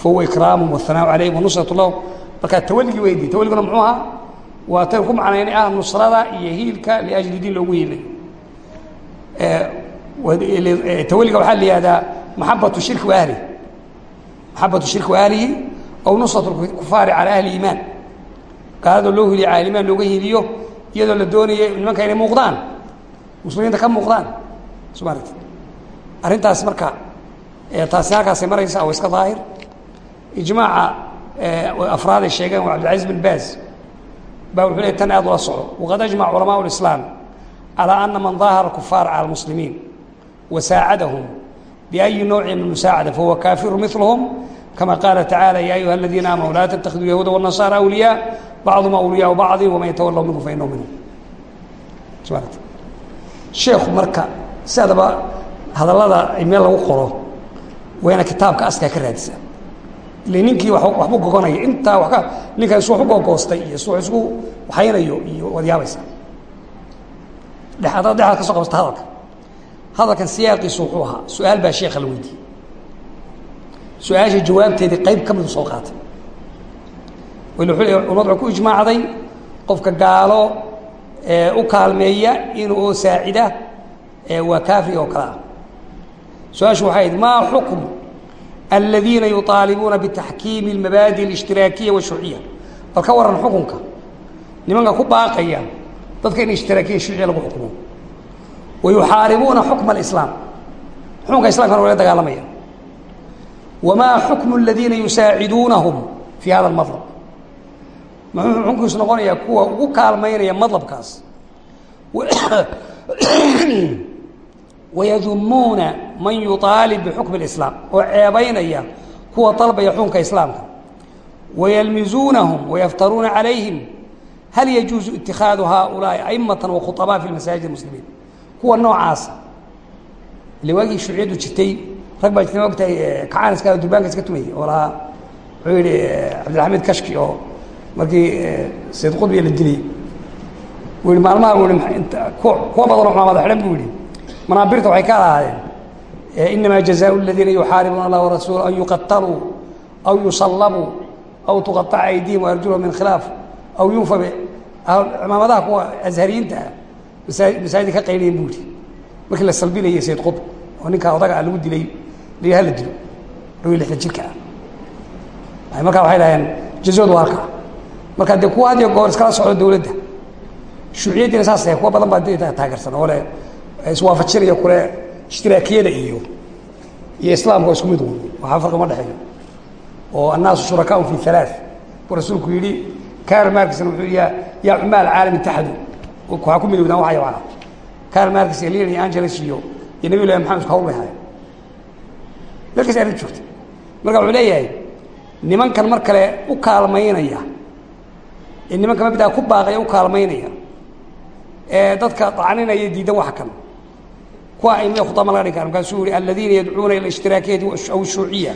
fahuwa ikraamum wahanaaءu calayhim wanusrat lahum markaa tawaligii weydi tawaliguna muxuu ahaa waa tay ku macnaynay ah nusrada iyo hiilka liajli diin loogu hiilay tawaliga waxaa la yihahdaa maxabatu shirki wa maxabatu shirki wa aw nusrat kufaari calى ahli iimaan gaalada loo hiliyo cala imaan looga hiliyo iyadoo la doonaya nimanka inay muuqdaan muslimiinta ka muuqdaan aragti arrintaas marka taasi halkaasay maraysa oo iska daahir ijmaaca afraaday sheegeen waa cabdilcaziz bin baaz baa wuxuu ley tan aad ula soco waqad ajmac culamaء اlislaam calى ana man daahara kufaar calى اlmuslimiin وساعدهم بأي نوع من المساعدة فهو كافر مثلهم كما قال تعالى يا أيها الذين آمنوا لا تتخذوا اليهود والنصارى أولياء بعضهم أولياء بعض ومن يتولوا منكم فإنه منهم سمعت شيخ مركا سادبا هذا الله إيميل لو قرأ وين كتابك أسكا ninkii waxbu gogonaya intaa ninkaas wau gogoostay iyo suu isku waxaynayo iyo waad yaabaysa dheaad dhexaad ka soo qabsta hadalka hadalkan siyaaqiisu wuxuu ahaa. Su'aal baa sheeka la weydiiyey. Su'aasha jawaabteedii qayb ka midu soo qaatay. Ulmad u ku ijmaacday qofka gaalo u kaalmeeya inuu saacida waa kaafriga oo kale ah. Su'aashu waxay ahayd maa xukmu aladiina yuطaalibuuna bitaxkiimi اlmabaadi اlاshtiraakiya washuuciya bal ka waran xukunka nimanka ku baaqaya dadka in ishtiraakiya shuuciya lagu xukumo wayuxaaribuuna xukma alislaam xukunka islamkana wala dagaalamaya wamaa xukmu aladiina yusaaciduunahum fii hada almadlab muxuu xukunkiisu noqonayaa kuwa ugu kaalmaynaya madlabkaas wayadumuuna man yuaalib bixukmi اlislaam oo ceebaynaya kuwa dalbaya xukunka islaamka wayalmizuunahum wayaftaruuna calayhim hal yajuusu itikaadu haaulaai aimatan wakhuabaa fi masaajid muslimiin kuwa noocaasa ile waagii jirtay rag baa jirta ogtahay kacaan iska durbaanka iska tumayay oo lahaa wuxuu yihi cabdilxamiid kashki oo markii sayd qudbiga la diliyey uu yihi maalmaha u kuwa badanoo mada xidhan buu yihi manaabirta waxay ka ahaadeen inamaa jazaau aladiina yuxaaribuuna allah warasuula an yuqataluu aw yusallabuu aw tuqaطaca aydihim waarjulhum min khilaaf aw yunfabe cimaamadaha kuwa ashariyiinta ah masaajid ka qayliyan buu yihi markii la salbinayay sayd qutb oo ninkaa odaga ah lagu dilay la hala dilo dhawi lixdan jirka ah. Markaa waxay dhaheen jazoodu waa halkaa marka dee kuwa had iyo goor iskala socdo dawladda shuuciyaddiina saas kuwa badan baa taageersan oo le iswaafajinaya kule ishtiraakiyada iyo iyo islaamka oo isku mid un waxaa farqi ma dhexeeyo oo annaasu shurakaau fi halaa buu rasuulku yidhi karl markisna wuxuu ya yaa cumaal caalam itaxadu waxaa ku midowdaan waxay waa karl markis iyo lin iyo angeles iyo iyo nabiy llahi maxamed isku hawl bay haayeen dalkaas arrin joogtay marka wuxuu leeyahay nimankan mar kale u kaalmaynaya ee nimanka mabdaa ku baaqaya u kaalmaynaya ee dadka dacninaya diidan waxa kan kuwa aimada khudama laga dhigi kara markaasuu yihi aladiina yadcuuna ila ishtiraakiyati aw shuuciya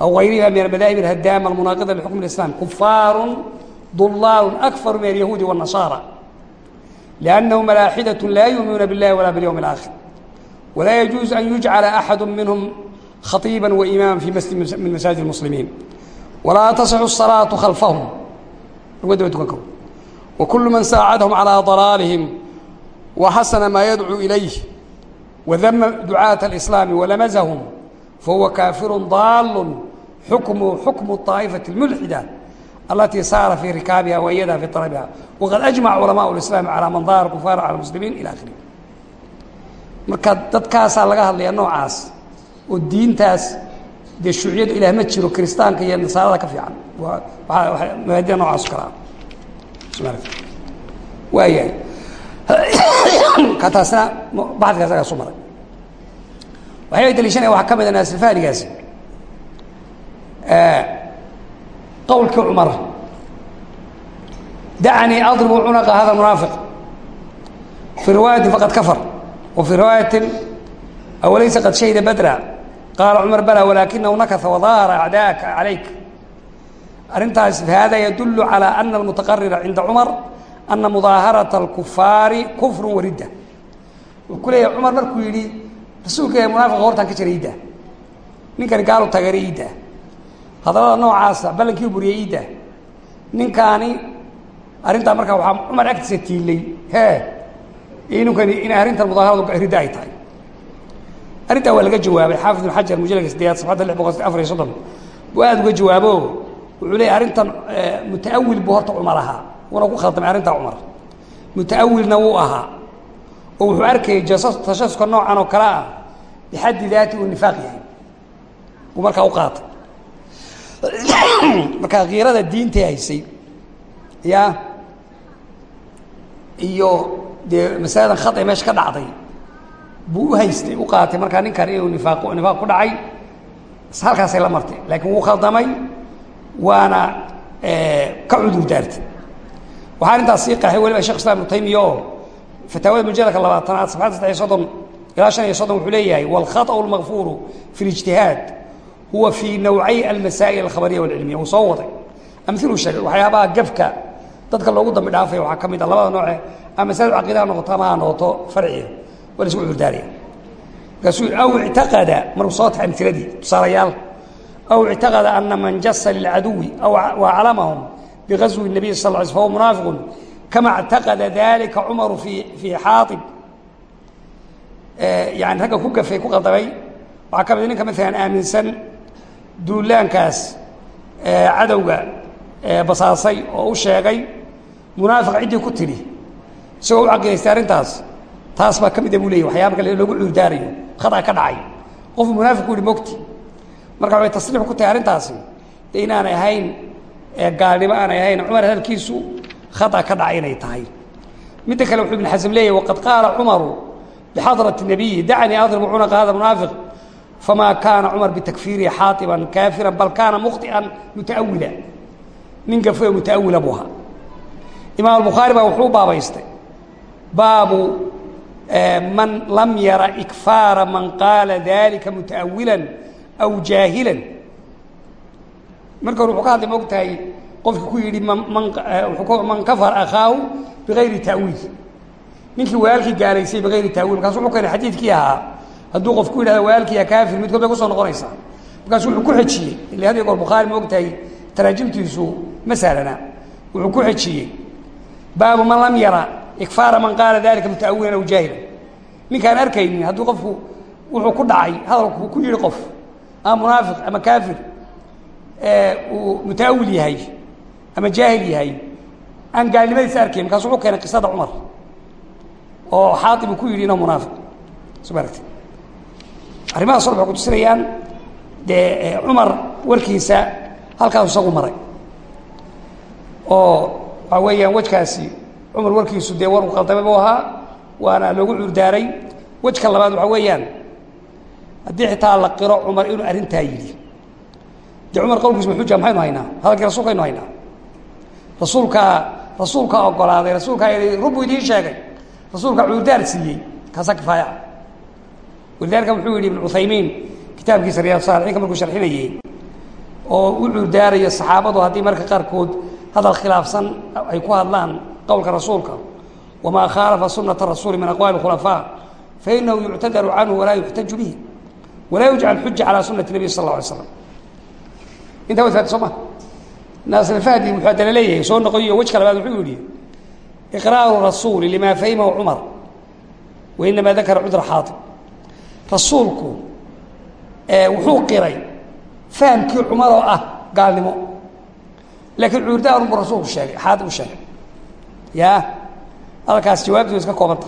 aw gayriha min almadaahib alhadaama almunaaqida lixukm اlislam kufaaru dulaalu akfaru min alyahuudi wالnasaara liannahum malaaxidaة laa yuuminuuna biاllahi wala biاlyawm اlaakhir walaa yajuuز an yujcala axadu minhum khطiiba waimama fi masjid min masaajid اlmuslimiin walaa tasixu الsalaaةu khalfahum laga daba tukan karo وكل من ساعدهم على ضلالهم وحسن ما يدعو إليه وذم دعاة الإسلام ولمزهم فهو كافر ضال حكمه حكم الطائفة الملحدة التي سار في ركابها وأيدها في طلبها وقد أجمع علماء الإسلام على من ظاهر كفار على المسلمين إلى آخره marka dadkaasaa laga hadlaya noocaas oo diintaas dee shuuciyadu ilaah ma jiro kiristaanka iyo nasaarada ka fiican waa mabaadida noocaas kalaa waayahay ka taasna baxadka asagaa soo maray waxay ay daliishanaya waxaa ka mid a cumar. Dacanii adribu cunaqa hada munaafiq. Fii riwaayatin faqad kafar wa riwaayatin aw qad shahida badra. Qaala cumar balaa walaakinahu nakasa wadaahara acdaaka calayk. Arrintaas fahada yadulu calaa ana almutaqarira cinda cumar ana mudaaharata alkufaari kufru waridda wuxuu ku leeyahay cumar markuu yidhi rasuulka ilahi munaafiqa hortaan ka jira iidda ninkani gaalu taageeray iidda hadallada noocaasa ballankii buriyey iidda ninkaani arrintaa markaa waxaa cumar agtiisa tiilay he ninkani in arrintan mudaaharadu ridda ay tahay. Arrintaa waa laga jawaabay. Xaafid ibn xajar mujalladka sideedaad sabxadda lix boqol afar iyo soddon. Buu aada uga jawaabo. Wuxuu leeyahy arrintan mutaawil buu horta cumar ahaa. Wuuna ku khaldamay arrintaa cumar mutaawilna wuu ahaa. Oo wuxuu arkayay jasas tashasuka noocan oo kale ah bixaddi daati uu nifaaq yahay buu markaa u qaatay markaa kiirada iyo dee masaladan khata meesha ka dhacday buu u haystay u qaatay markaa ninkan inuu nifaaq nifaaq ku dhacay halkaasay la martay laakiin wuu khaldamay waana ka cudur daartay waxaa arrintaas sii qaxay waliba shekh islam ibnu taymiya oo fataawada mujalladka labaatanaad sabxadda saddex iyo ilaa shan iyo soddon wuxuu leeyahay wاlkhaطأu اlmakfuuru fi اlijtihaad huwa fii nawcay almasaa'il alkhabariya walcilmiya wuu soo waday amilu sheegay waxyaabaha gafka dadka loogu dambi dhaafaya waxaa ka mid a labada nooce ama masaladu caqiida ha noqoto ama ha noqoto farciga waa la isku cudurdaaraya markaasuu yidhi aw ictaqada markuu soo taxay amtiladii tusaalayaal aw ictaqada ana man jasa lilcaduwi aw waclamahum bغزو النبي صلى اه عليه وسلم فهو منافق كما اعتقد ذلika cمر في yani ragga ku gafay ku qadabay. Waxaa ka mid ah ninka maalan aaminsan duulaankaas cadowga basaasay oo u sheegay munaafiq ciddii ku tidhi isagoo u caqidaystay arrintaas. Taas baa ka mida ah buu leeyay waxyaaba kale loogu cuurdaarayo khata ka dhacay. Qof munaafiq ku yihi mogti. Marka waxay tasriix ku tahay arrintaasi de inaanay ahayn gaalnimo aanay ahayn cumar hadalkiisu khata ka dhacay inay tahay. Midda kale wuxuu ibn xasm leeyahy waqad qaala cumaru bixadraة الnabiyi dacnii adribu cunaqa hada munaafiq famaa kaana cumar bitakfiirihi xaaiban kaafira bal kaana mukhطiئan mutaawila nin gafoyo mutaawila buu ahaa imaam albukhaari baa wuxuu baabaystay baabu man lam yara ikfaara man qaala dalika mutaawila aw jaahila marka hore wuxuu ka hadlay maog tahay qofki ku yidhi man kafar akhaahu bigayri ta'wiil ninkii walaalkii gaalaysay bigayri ta'wiil markaasu wuxuu keenay xadiidkii ahaa. Hadduu qof ku yidhahda walaalkiya kaafir midkood bay ku soo noqonaysaa. Markaasu wuxuu ku xejiyey ila had iyo goor bukhaari maog tahay taraajimtiisu ma sahlana wuxuu ku xejiyey baabu man lam yara ikfaara man qaala dalika muta'awilan aw jaahilan ninkaan arkaynin hadduu qofku wuxuu ku dhacay hadalku ku yidhi qof ama munaafiq ama kaafir uu mutaawil yahay ama jaahil yahay. Aan gaalnimadiisa arkayn markaasu wuxuu keenay qisada cumar oo xaaib uu ku yidhi inuu munaafiq. Soo ma aragti arrimahaas waxay kutusinayaan dee cumar warkiisa halkaasu isagu maray. Oo waxaa weeyaan wejkaasi cumar warkiisu dee war u qaldamay buu ahaa waana loogu cuurdaaray. Wejka labaad waxaa weeyaan haddii xitaa la qiro cumar inuu arrintaa yidhi. Dee cumar qowlkiis ma xuja maxaynu haynaa? Hadalkii rasuulkaynu haynaa. Rasuulkaa rasuulkaa ogolaaday rasuulkaa rubbuu idiin sheegay rasuulkaa cuurdaar siiyey kaasaa kifaaya walidaalika wuxuu yidhi ibnu cuthaymiin kitaabkiisa riyaad saalixiinka markuu sharxinayey oo u cuurdaaraya saxaabadu haddii marka qaarkood hadal khilaafsan ay ku hadlaan qowlka rasuulka wamaa khaalafa sunata rasuuli min aqwaali khulafaa fainahu yuctadaru canhu walaa yuxtaju bihi walaa yujcal xuja calaa sunati nabiy sal la slam intaa waad faati soo ma naasirfahdi wuxuu haddana leeyahay soo noqoyiyo wejka labaad wuxuu yihi iqraaru rasuuli lima fahimahu cumar wa inamaa dakara cudra xaatib rasuulku wuxuu qiray fahamkii cumar oo ah gaalnimo laakiin cuurdaarunbu rasuulku sheegay xaatib u sheegay ya hadalkaas jawaabtu iska koobanta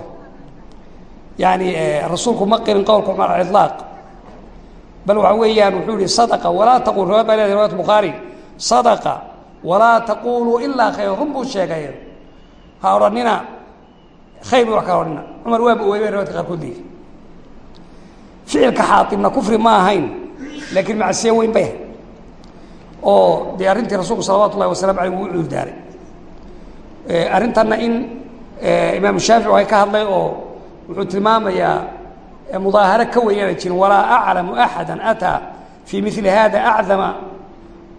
yani rasuulku ma qirin qowlka cumar ilaaq bal waxa weeyaan wuxuu yihi sadaqa walaa taqul riwayad baa leedahay riwayat bukhaari sadaqa walaa taquluu ilaa khayr run buu sheegay ha odhanina khayrna wax kala odhanina cumar waaba owaay bay rawaadka qaarkood leeyihi ficilka xaaibna kufri ma ahayn laakiin macsiye weyn bay oo dee arrintii rasuulku salawatu llahi wasalam wuu cuurdaaray arrintanna in imaam shaafici ay ka hadlay oo wuxuu tilmaamayaa mudaaharo ka weynaana jirin walaa aclamu axada ataa fii mili hada adama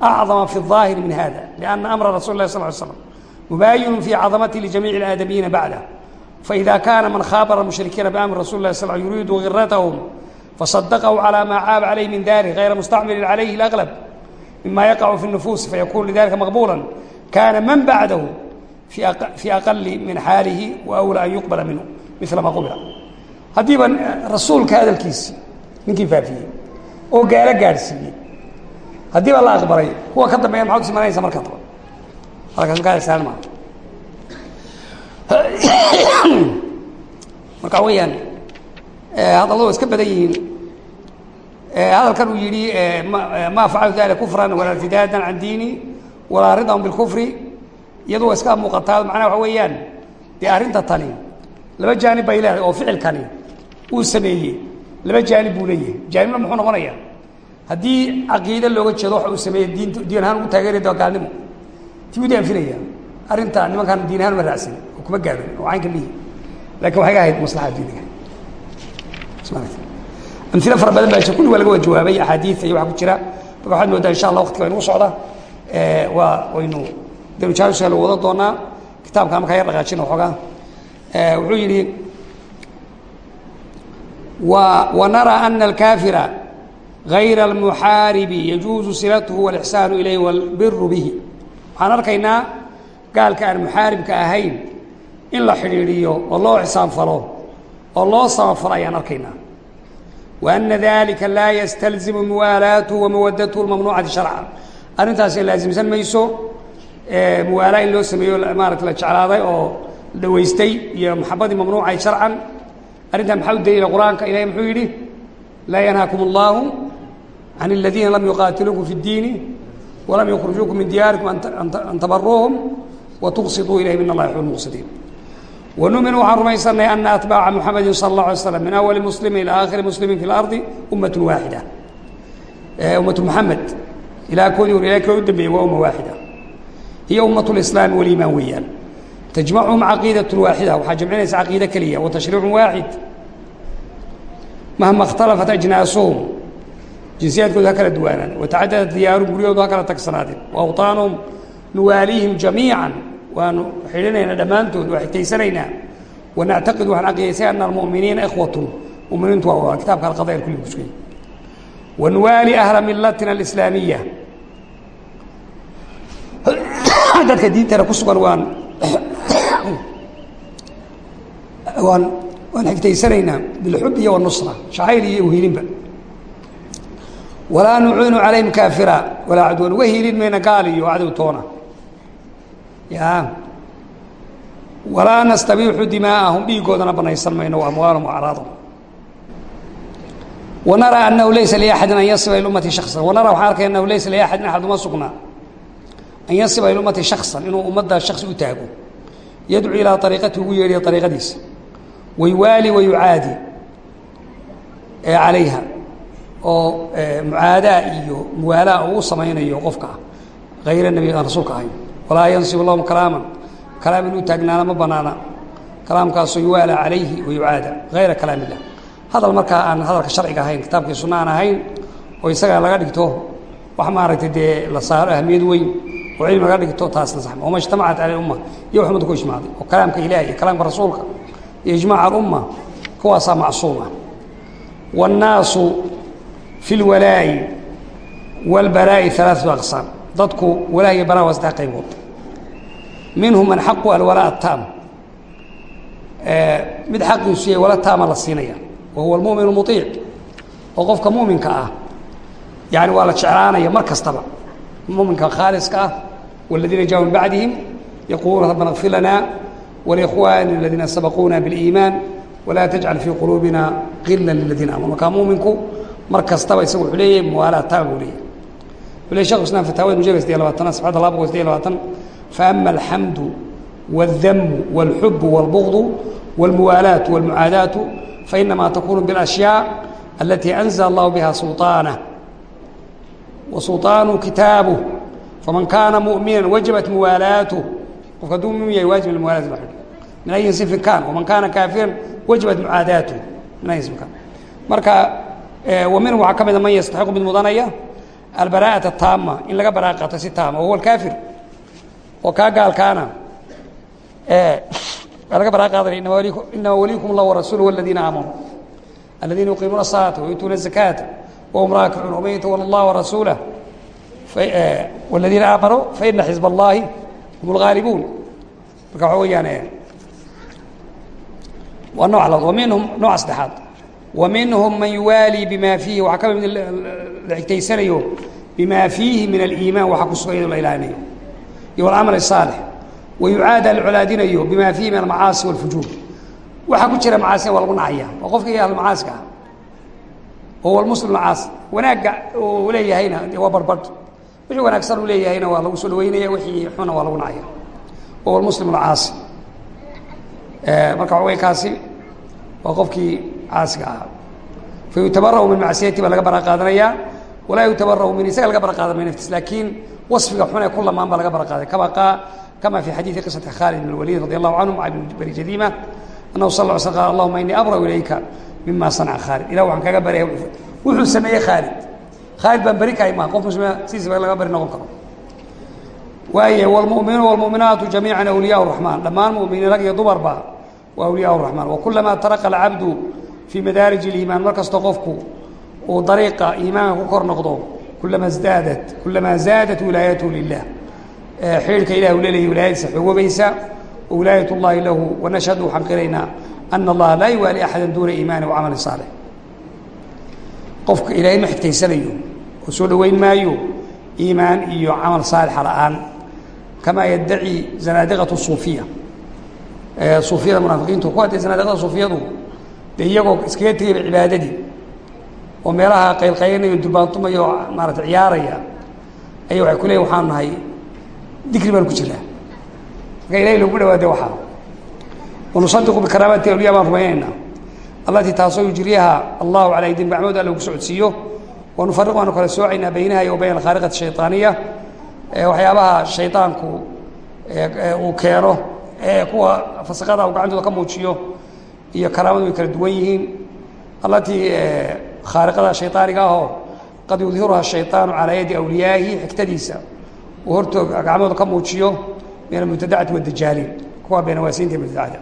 acdama fi اaahiri min hada lana amra rasul lah sal l slam mubaayinu fii cadamati ljamiici اlaadamiyiina bacda faإida kana man khaabara mushrikiina biamri rasul lah sl yuriidu giratahum faصadaqahu calى ma caaba calayh min dalik غayra mustacmilin calayhi اlأglab mima yaqacu fi الnufuusi fayakunu lidalika maqbula kana man bacdahu fii aqali min xaalihi waأwlى an yuqbala minhu mila ma qubila haddiiba rasuulka hadalkiisii ninkii faafiyey oo gaalo gaadhsiiyey haddii baa la aqbalay kuwa ka dambeeya maxaad usimanaysa marka taba hadalkaas gaasaan maa marka weeyaan hadalladu iska badan yihiin hadalkan uu yidhi ma facalu dalika kufran walaa irtidaadan can diini walaa ridan bilkufri iyadu waa iska muuqataa macnaha waxa weeyaan dee arrinta tani laba jaanib bay leedahay oo ficilkani uu sameeyey laba jaanib buu leeyahay. Jaanibna muxuu noqonayaa? Haddii caqiide looga jeedo waxa uu sameeyey diint diin ahaan ugu taageeraya waa gaalnimo ti u daanfinaya arrinta nimankaan diin ahaan uma raacsan oo kuma gaadhin oo caynka lihi lakin waxay ga ahayd maslaxa diiniga amilo fara badan baa jira kulli waa laga wada jawaabay axaadiida iyo waxa ku jira marka waxaad moodaa insha allah waqtiga waynagu socda waa waynu darujaasha lagu wada doonaa kitaabka markaa yar dhaqaajina waxoogaa wuxuu yidhi ونرى أن الكافر غayر المحاaرب يجuuز صلته والإحسان إليه والبر bه waxaan arkaynaa gaalka aan محاaربka ahayn in la xidhiidhiyo oo loo xسaanfalo oo loo samafalo ayaan arkaynaa وأن ذلika laa يsتلزم موaaلaaته ومawadته الممنوعaةi شhaرعا arrintaas laaزimsan mayso muwaalaa in loo sameeyo maarata la jeclaaday oo dhawaystay iyo maxabadii mamnuucay شharcan arrintan maxaa u daliila qur-aanka ilahay muxuu yidhi laa yanhaakum اllahu can اladiina lam yuqaatiluukum fi اddiini walam yukhrijuukum min diyaarikum an tabaruuhum watuqsiduu ilayhim in allah yuxib lmuqsidiin wanumin waxaan rumaysanay ana atbaaca muxamedin sala اllah alay slam min awali muslimi ilaa aakhiri muslimin fi اlardi ummat waaxida ummatu muxamed ilaa koodii hor ilahay koo u dambeeyey waa umma waaxida hiyo ummat اlislaami waliimaan weeyaan تجمعهم عقيدة واحدة waxaa جمcinaysa عقيدة keliya وتشhريع واaحد مهما اkhتaلفت أجناaسهم jinsiyaadkooda ha kala duwaanaan watacadadat diyaarum guryahoodu ha kala tagsanaadeen waawطaanuhum nuwaaliihim jamiican waanu xidhinaynaa dhammaantood waa xigtaysanaynaa wanactaqidu waxaan aqiyaysay ana almuminiina ikhwatun muminiintu waa waa kitabka alqadaya kulli kusugan wanuwaali ahla milatina alislaamiya dadka diintana ku sugan waan waan waan xigtaysanaynaa bilxub iyo wanusra shacayl iyo uhilinba walaa nuciinu calayhim kaafira walaa cadwan uga hiilin mayna gaal iyo cadow toona. Ya. Walaa nastabiixu dimaa'ahum dhiigoodana banaysan mayno wa amwaalahum acraadahum wanaraa anahu laysa liaxadin an yasiba ilummati shaksan wanaraa waxaan arkaya anahu laysa liaxadin axad uma sugnaa an yasiba ilummati shaksan inuu ummadda shaksi u taago. Yadcuu ilaa ariiqati ugu yeedhiya ariiqadiisa waywaali wayucaadi calayha oo mucaadaa iyo muwaalaa uu samaynayo qofka hayra nebi aan rasuulka ahayn. Walaa yansibu lahum kalaaman. Kalaam inuu taagnaana ma banaana. Kalaamkaasoo yuwaalaa calayhi wayucaada hayra kalaam illah hadal markaa aan hadalka sharciga ahayn kitaabkii sunna aan ahayn oo isaga laga dhigto wax maaragtay dee la saaro ahmiyad weyn oo cilmi laga dhigto taasna sax wama ijtamacat cala umma. Iyo wax ummadda ku ijmacday oo kalaamka ilahi iyo kalaamka rasuulka. Iyo ijmaaca alumma kuwaasaa macsuum ah wاnnaasu fi اlwalaa'i wاlbaraa'i ثalaaثatu aqsaam dadku walaah iyo baraa waa saddex qaybood minhum man xaqu alwalaa ataam mid xaqiisu yahay wala taama la siinaya wa huwa almu'min اmuطiic oo qofka muminka ah yani waa la jeclaanaya mar kastaba muminka khaaliska ah wاladiina jaءu min bacdihim yaquuluuna rabbana اغfir lana walikhwani اladiina sabaquuna biاliimaan walaa tajcal fii quluubina gila liladiina aamanu markaa muminku mar kastaba isaga wuxuu leeyahay muwaalaad taama buu leeyahay wuxuu leey shekhu islam fataawada mujallad sideed labaatana safxadda laba boqol sideed labaatan faama alxamdu والذم والحب والبغض والموالاة والمعاداة فإنما تكون بالأشياء التي أنزل الله بها سلطانه وسلطان كتابه فمن كان مؤمنا وجبت موالاته وقدوم مؤمن واجب الموالاة الواحد من أي صنف كان ومن كان كافرا وجبت Eh, min waaa kamida man yastaiqu mid mudanaya albaraaata taama in laga baraa qaato si taama wahuwa kaafir oo kaa gaalkaana eh, waa laga baraa qaadanaya inama waliykum allah warasuulu aladiina aamanuu aladiina yuqiimuuna asalaata wayuutuuna zakaata wahum raakicuun waman yatawala allah warasuulah waladiina aamanuu faina xizb allahi hum lgaalibuun eh, marka waxa weyaan waa nooc labaad waa minhum nooca saddexaad wa minhum man yuwaalii bima fiihi waxaa ka mid la xigtaysanayo bima fiihi min aliimaan waxa ku sugan yado la ilaalinayo iyo wاlcamal الصaalix wayucaada la colaadinayo bima fiihi min almacaasi walfujuur waxaa ku jira macaasina waa lagu nacaya waa qofkii ahlumacaaska ah oo walmuslim macaasi wanaagga uu leeyahayna waa barbadh wixii wanaagsan uu leeyahayna waa lagu soo dhaweynaya wixii xuna waa lagu nacaya oo walmuslim alcaasi marka waxa wey kaasi waa qofkii caasiga ahaa. Fa yutabarau min macsiyati baa laga bara qaadanayaa walaa yutabarau min isaga laga bara qaadan may naftis laakiin waصfiga xun ee ku lamaan baa laga bara qaaday kabaqaa kama fi xadiidi qisati khaalid bn اlwalid radi allahu canhu maca bn bari jadiima annahu sal l sl qal allahuma inii abrau ilayka mima sanaca khaalid. Ilah waxaan kaga barya wuxuu sameeyey khaalid. Khaalid baan beri kahay maa qof muslima ah, sidiisaba laga bari noqon karo. Waaye wlmuminuun wlmuminaatu jamiica awliyaa raxmaan dhammaan muminiin rag iyo dumarba waa awliyaa raxmaan wakulamaa taraka alcabdu fii madaarij اliimaan mar kastoo qofku uu dariiqa iimaanka ku kor noqdo kulama zdaadat kulamaa zaadat wilaayathu lilah xidhiidhka ilah uu wilaayadiisa xogoobaysa wilaayat اllahi lahu wanashhadu waxaan qiraynaa ana allaha laa yuwaali axada duuna iimaani wacamali saalix qofka ilaahay ma xigtaysanayo oo soo dhoweyn maayo iimaan iyo camal saalixa la'aan kamaa yaddaci zanaadiqatu suufiya suufiyada munaafiqiintu ku hadday zanaadiqada suufiyadu dee iyagoo iskaga tegayba cibaadadii. Oo meelaha qaylqaylanayo durbaantumayo maarata ciyaaraya aya waxay ku waxaanu nahay dikri baan ku jiraa. Marka ilahay loogu dhawaade waxaa wanusadiqu bikaraamaati awliya baan rumaynaynaa allatii taasoo yujriyaha allahu calaa aydin macmood alla ugu socodsiiyo wanufariq waanu kala soocaynaa baynaha iyo bayna alkhaariqati shayطaaniya waxyaabaha shayطaanku uu keeno ee kuwa fasaqada uu gacantooda ka muujiyo iyo karaamadu way kala duwan yihiin. Allatii khaariqada shayطaaniga ahoo qad yudhiruha shayطaanu calaa yadi awliyaahi xigtadiisa. Uu hortoog gacmooda ka muujiyo min almubtadacati wadajaaliin kuwa beenawaasiinta mubtadacada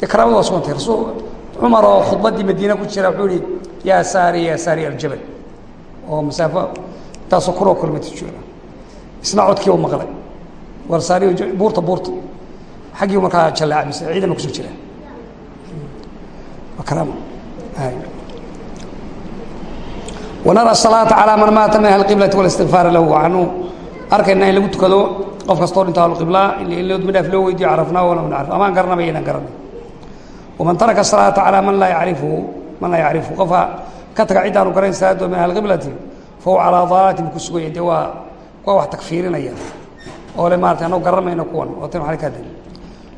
dee karaamadu waa sugantay cumar oo khudbaddii madiine ku jira wuxuu ihi yaa saari yaa saari aljabal. Oo masaafo intaasoo kunoo kilomitr jooga isna codkii u maqlay. War saari buurta buurta. Xaggii markaa jallaaca mise ciidama ku soo jira wanara salaata calaa man maata min ahli qiblati walistigfaara lahu waxaanu arkaynaa in lagu tukado qof kastoo dhinto ahluqiblaa in dmi dhaaf loo weydiyo carafnaa walam nacrif amaan garanaba yaynan garanay waman taraka salaata calaa man laa yarifu man laa yacrifu qofka ka taga ciddaanu garayn salaadoo min ahli qiblati fa huwa calaa dalaalatin ku sugaya dee waa waa wax tagfiirinaya oo le maarata anoo garanmayno kuwan oo tan waali ka da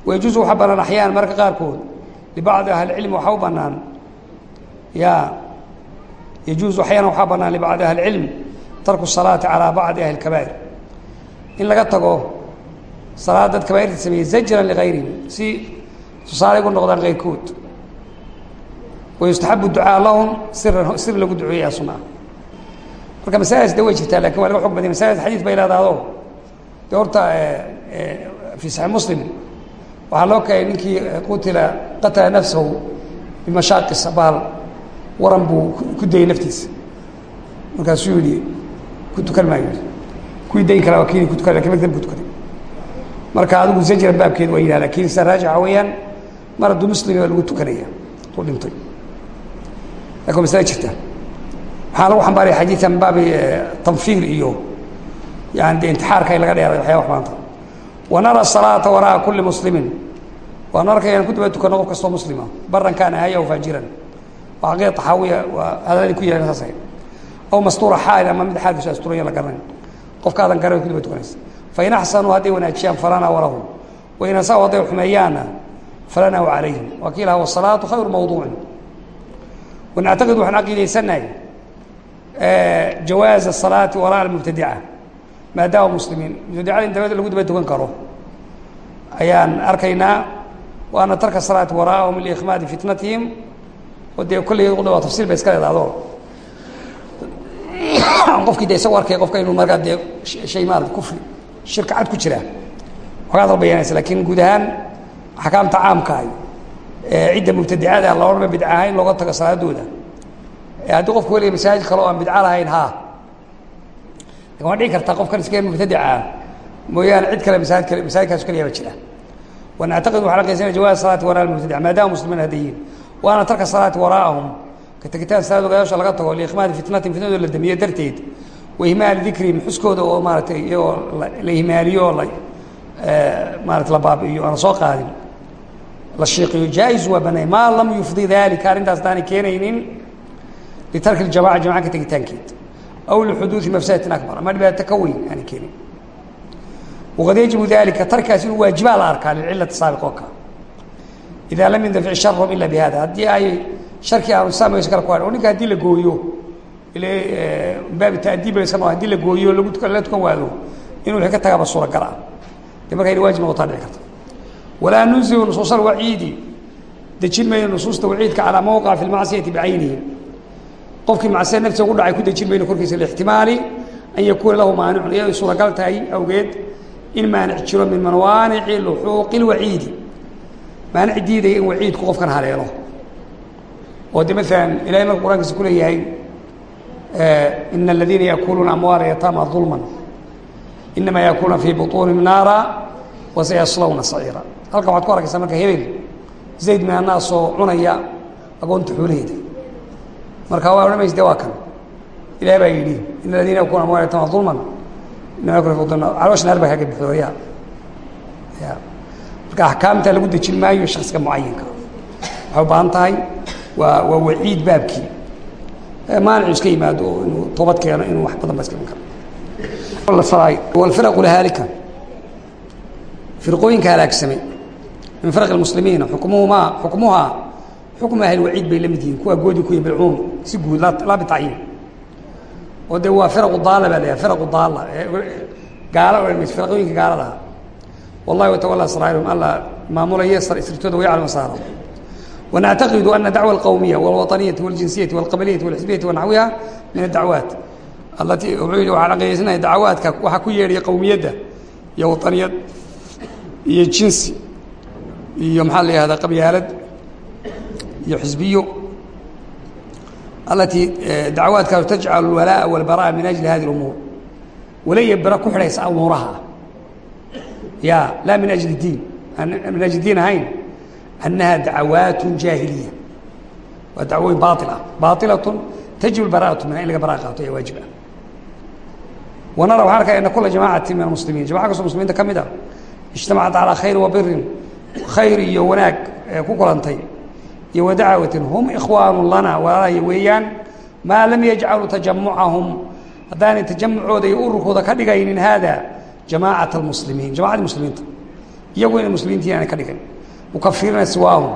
wayajuusu waxa banaan axyaan marka qaarkood libacdi ahlicilmi waxaa u bannaan ya yajuusu axyaana waxaa bannaan libacdi ahlicilmi tarku salaati calaa bacdi ahli kabaa'ir in laga tago salaad dad kabaa'irta sameeyey zajran ligayrihim si tusaale gu noqdaan keyrkood wayustaxabu ducaa lahum siran sir lagu duceeyaa sunaa marka masaajis de way jirtaa laakiin waa laga xog badaya masaajis xadiid bay leedaado de horta fi saxiix muslim waxaa loo keenay ninkii qutila qatala nafsahu bimashaaqis baal waran buu ku dayey naftiisa. Markaasuu yihi ku tukan maayo kuwii dayn kara waa kini ku tukan laakiin magdab ku tukaday marka adigu zajran baabkeed waa yidhah laakiin sa raajixa weeyaan mar hadduu muslimi baa lagu tukanaya. U dhintay. Lakin masala jirta. Waxaa lagu xambaaraya xadiida min baabi tanfiir iyo yani de intixaarka in laga dheeray waxyaa wax maanta wanara salaata waraa kuli muslimin waan arkayaan kuduba tukano qof kastoo muslima barankaan ahay aw faajiran waa aqiida taxaawiya waa hadaladi ku yahay saas ahayd aw mastuura xaalin ama mid xaalkiisu asturanya la garanayn qofkaadan garanayn kuduba tukanaysa fain axsanuu hadday wanaajiyaan falanaa walahum wain asaa-u hadday xumeeyaanna falanaa wa calayhim waa kii lahaa wasalaatu khayru mawduucin wanactaqidu waxaan caqiidaysanahay jawaaza salaati waraa almubtadica maadaama muslimiin. Mudaacada in dabada lagu daba dugan karo. Ayaan arkaynaa waana tarka salaat waraahum liikhmaadi fitnatihim. Oo dee kolleygeed u dhawaa tafsiil bay iska leeda adoo qofkii de isagu arkaya qofka inuu markaa dee shay maarata kufri shirka cad ku jiraa ogaa dal bayanaysa laakiin guud ahaan axkaamta caamkaay ee cidda mubtadicada loorama bidca ahayn looga tago salaadooda. Haddii qofku weliga masaajid kale o aan bidca lahayn ha waa dhici kartaa qofkan iska mubtadica mooyaane cid kale masaajid kale masaajidkaas kaliya ba jira. Wanactaqid waxaan aqaysana jawaaz salaati waraa mubtadic maadaama muslimiin hadday yihiin waana tarka salaati waraa'ahum ka tegitaan salaad ogayaasha laga tago liikhmaadi fitnatin fitnadoo la damiye darteed. Wa ihmaali dikrihim xuskooda oo maaratay iyagoo la ihmaaliyo oo la maarata la baabi'iyo aan la soo qaadin. La shiiqiyo jaa-is waa banay. Maa lam yufdi dalika arrintaas daanay keenaynin. Litarki ljamaca jamaca ka tegitaankeed aw lixuduudi mafsadatin akbar ama dhibaato ka weyn aana keenin waqad yajibu dalika tarkaas inuu waajibaa la arkaa lilcilati saabiq oo kale idaa lam yandafic sharhum ila bihada haddii ay sharkii aanu saamayso kala ku hadh o ninka haddii la gooyo ile baabi taadiib layska noo haddii la gooyo lagu la tukan waado inuu wixii ka tagaaba suuragal ah dee marka ina waajib noqotaa dhici karta walaa nunzilu nusuusa alwaciidi dejin mayno nusuusta waciidka calaa mawqica fi lmacsiyati bicaynihi qofkii macsiya naftiisa ugu dhacay ku dejin mayno korkiisa lixtimaali an yakuuna lahu maanicun iyadoo suuragal tahay awgeed in maanic jiro min mawaanici luxuuqi lwaciidi. Maanic diidaya in waciidku qofkan haleelo. Oo de maalan ilahay marka qur'ankiisa ku leeyahay ina aladiina yaakuluuna amwaala yataama dulman inama yaakuluuna fii buطuunihim naara wasayaslawna saciira halkan waxad ku arkaysaa marka hebel zayd min annaas oo cunaya agoonta xoolaheeda marka waa odhan maysa de waa kan. Ilahay baa yidhi ina aladiina yakuluna amwaala yataama dulman inama buطuunihim caloosh naar baa kaga buxdo ya marka axkaamta lagu dejin maayo shaksiga mucayinka. Waxay u baahan tahay waa waa waciid baabkii. Maanicu iska yimaado inuu toobad keeno inuu wax badan ba iska iman karo walfiraqu lahaalika. Firqooyinka halaagsamay. Min firaq muslimiina xukmuhumaa xukmuhaa xukm ahlwaciid bay la mid yihiin kuwaa goodi ku bilcumuum si guud laa bitayin oo de waa firaqu daala baa la firaqu daala gaala odhan mayso firaqooyinka gaaladaha wallahi watawala sraairum alla maamula yesar isribtooda wayaclam saara wanactaqidu ana dacwa alqawmiya walwaطaniyati waljinsiyati walqabaliyati walxisbiyati wanaxwiha min adacwaat alatii wuxuu yihi waxaan xaqiijinaya dacwaadka waxaa ku yeedhaya qowmiyadda iyo waaniyad iyo jinsi iyo maxaa la دعوات وحكو يري قومية يا وطنية يا جنسي يا محل هذا قبيلة يا حزبية التي دعوات كانت تجعل الولاء والبراء من أجل هذه الأمور ولن يبرا كحريس أمورها يا لا من أجل الدين من أجل الدين هين أنها دعوات جاهلية ودعوة باطلة باطلة تجب البراءة منها إلا براءة هي واجبة ونرى وحركة أن كل جماعة من المسلمين جماعة المسلمين تكمدة اجتمعت على خير وبر خير يوناك iyo wadacwatin hum ikhwaanu lana walaalahay weeyaan maa lam yajcalu tajamucahum haddaanay tajamucooda iyo ururkooda ka dhigaynin haada jamaacat muslimiin jamacadii muslimiinta iyagu inay muslimiintii aanay ka dhigan mukafirina siwaahum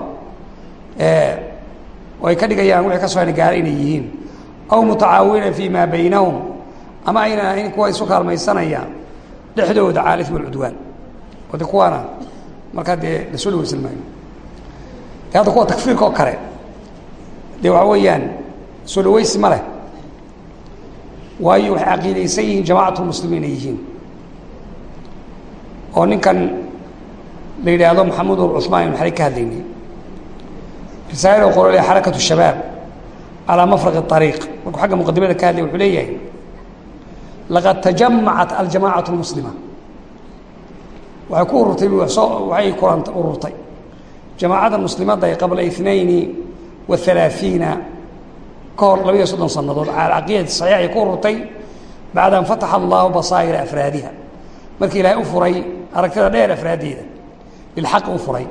oo ay ka dhigayaan wixii ka soo gaara inay yihiin aw mutacaawina fii maa baynahum ama aynan ahayn kuwa isu kaalmaysanaya dhexdooda caalifm alcudwaan wade kuwaana markaa dee la dhawaysan maayo hadda kuwa takfiirka oo kale de waxaa weeyaan soo dhawaysi ma leh waayo waxay caqiidaysan yihiin jamacatulmuslimiin ay yihiin oo ninkan la yidhaahdo maxamud ul cumaan inu xalay ka hadlaynay risaa'il oo qorole xarakatu shabaab calaa mafraqi ariiq markuu xagga muqadimada ka hadlay wuxuu leeyahay laqad tajamacat aljamaacat اlmuslima waxay ku ururtay waxay kuranta ururtay jamaacada muslimadda ee qabla inayni wa alaaiina ka hor labayo soddon sannadood. Cala saxiix ay ku ururtay bacda an fataxa allaahu basaa'ira afraadiha. Markii ilaahay u furay aragtida dheer afraaddeeda lilxaqi u furay.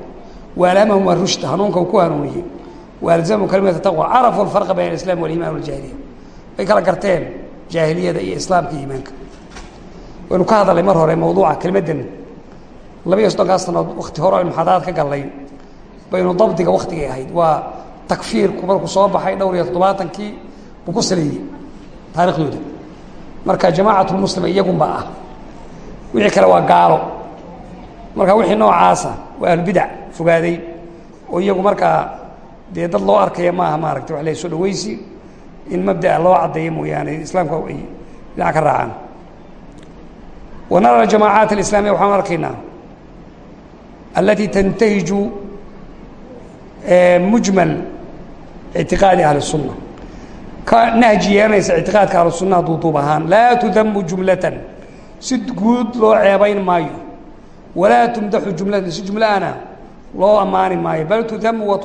Waalamahum waa hanuunka uu ku hanuuniyey. Waalzamhu kalimata taqwa. Carafu alfarqa bayna alislaam waliiman waljaahiliya way kala garteen jaahiliyada iyo islaamka iimaanka. Waynu ka hadalnay mar hore mawduuca kelimaddan labayo soddonkaas sannadood wakti hore aynu muxaadaraad ka galnay baynu dabdiga waktigay ahayd. Waa takfiirku markuu soo baxay dhowr iyo toddobaatankii buu ku saleeyey taarikhdooda marka jamaacatlmuslima iyagunba ah wixii kale waa gaalo. Marka wixii noocaasa waa ahlubidac fogaaday oo iyagu markaa dee dad loo arkaya maaha maaragta wa la soo dhaweysi in mabdaa loo caddeeyo mooyaane islaamka ay dhinac ka raacaan. Wa nara jamaacaat alislamiya waxaan arkaynaa alati tantahiju mujmal ictiqaadi ahlisunna ka nahji yeelanaysa ictiqaadka ahlusunnaha duuduub ahaan laa tudamu jumlatan. Si guud loo ceebayn maayo. Walaa tumdaxu jumlatan si jumlaana loo ammaani maayo. Bal tudamu wa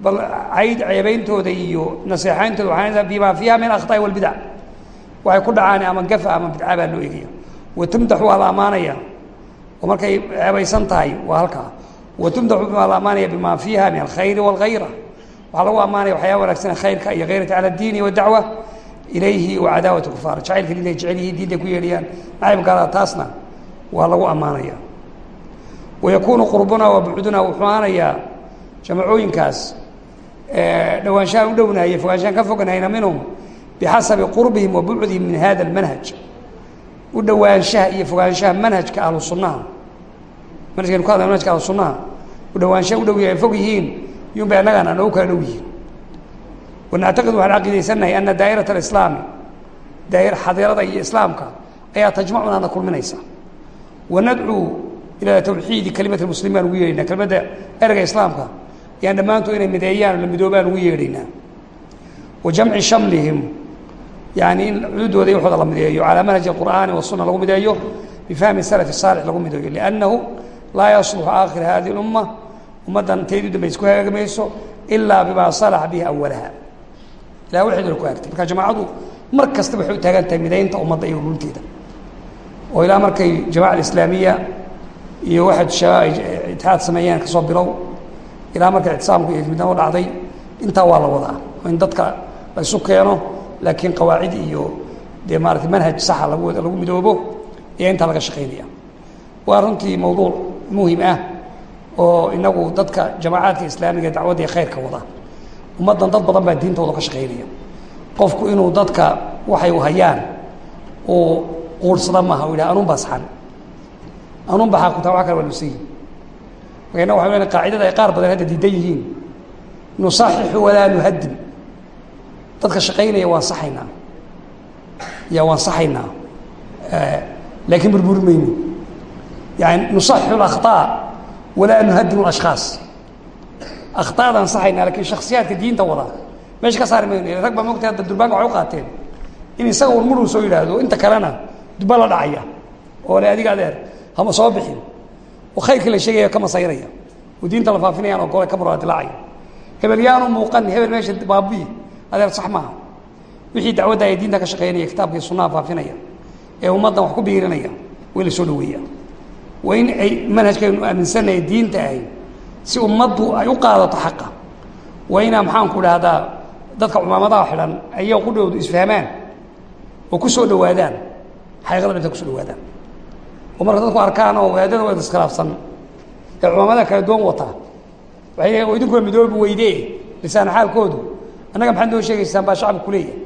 bal cayd ceebeyntooda iyo naseexayntooda waxaa bimaa fiiha min akhطa'i walbidac waxay ku dhacaan ama gafa ama bidca baa loo egaya wa waa la ammaanaya. Oo markay ceebaysan tahay waa halkaa watumdaxu bima la amaanaya bima fiiha min alkhayri wاlgayra waxaa lagu amaanaya waxyaaba wanagsan khayrka iyo hayrata cala diini wadacwa ilayhi wa cadaawat kufaar jacaylka diinay jecel yihiin diintay ku yeedhayaan nacaybgaala taasna waa lagu ammaanaya wayakuunu qurbuna wa bucduna wuxuu aanayaa jamacooyinkaas dhawaanshahaan u dhownahay fogaanshahaan ka foganayna minhum bixasabi qurbihim wa bucdihim min hada اlmanhaj u dhowaanshaha iyo fogaanshaha manhajka ahlu sunnaha manhajkaynu ka hadla manhajka ahlu sunnaha u dhow yahay fog yihiin. Iyun bay annagana noogu kala dhow yihiin. Wanactaqid waxaan caqiidaysannahay ana daa'irata alislaami daa'ir xadeerada iyo islaamka ayaa tajmacunana kulminaysa. Wanadcuu ilaa tawxiidi kalimati muslimiin baan ugu yeedhaynaa kelimadda ereyga islaamka. Ayaan dhammaantood inay mideeyaan la midoobaan ugu yeedhaynaa wa jamci shamlihim yani in cududooda iyo waxooda la mideeyo. Calaa manhaji qur'aani wasuna lagu mideeyo bifahmi salafi saalix lagu mideeyo. Liannahu laa yasluxu aakhir hadihi اlumma ummaddan teedii dambe isku hagaagmayso ilaa bimaa salaxa bihi awalaha ilah waxeeduna ku hagtay marka jamaacadu mar kastaba waxay u taagan tahay midaynta ummadda iyo ululteeda oo ilaa markay jamaca islaamiya iyo waxay shabaa ay itixaad sameeyeen ka soo bilow ilaa markay ictisaamku iyo midnamo dhacday intaa waa la wadaa. In dadka la isu keeno laakiin qawaacid iyo dee maarata manhaj saxa lagu lagu midoobo ayaa intaa laga shaqaynaya waa runtii mawduuc muhiim ah oo inagu dadka jamaacaadka islaamiga dacwadda ee khayrka wada. Ummaddan dad badan baa diintooda ka shaqaynaya qofku inuu dadka waxay u hayaan uu quursada maaha u yidhaha anuun baa saxan. Anuun baa xaqutaa wax kale waa lusayi marka innaga waxay lenahay qaacidada ay qaar badan hadda diidan yihiin. Nusaxixu walaa nuhadim dadka shaqaynaya waan saxaynaa ya waan saxaynaa laakiin burburi mayno yani nusaxu akhطaa walaa nuhadin ashkaas akhtaadan saxayna laakiin shaksiyaadka diinta wadaa meesha ka saari mayno rag baa mogta hadda durbaanka waxay u qaateen in isaga un muruu soo yidhaahdo inta kalena duba la dhacaya oo le adiga adeer hama soo bixin oo khayrkii la sheegaya ka masayraya oo diinta la faafinayaan oo gole ka muraadilaacaya hebel yaanu muuqan hebel meesha baabii adeer sax maaha wixii dacwadda ay diinta ka shaqeynaya kitaabkai sunnaha faafinaya ee ummaddan wax ku biirinaya way la soo dhaweeyaa waa in ay manhajkaynu aaminsanaya diinta ahay si ummaddu ay u qaadato xaqa. Waa inaa maxaanku idhaahdaa dadka cumaamadaha xidhan ayay qudhowdu isfahmaan oo ku soo dhawaadaan xaqiiqada dhabta kuso dhawaadaan oo marka dadku arkaan oo wadaadada wada iskhilaafsan ee cumaamadaha kala duwan wataa waxay leeyiin oo idinkuna midoobi weyde lisaan xaalkoodu. Annaga maxaad noo sheegaysaan baa shacabka kuleeyahay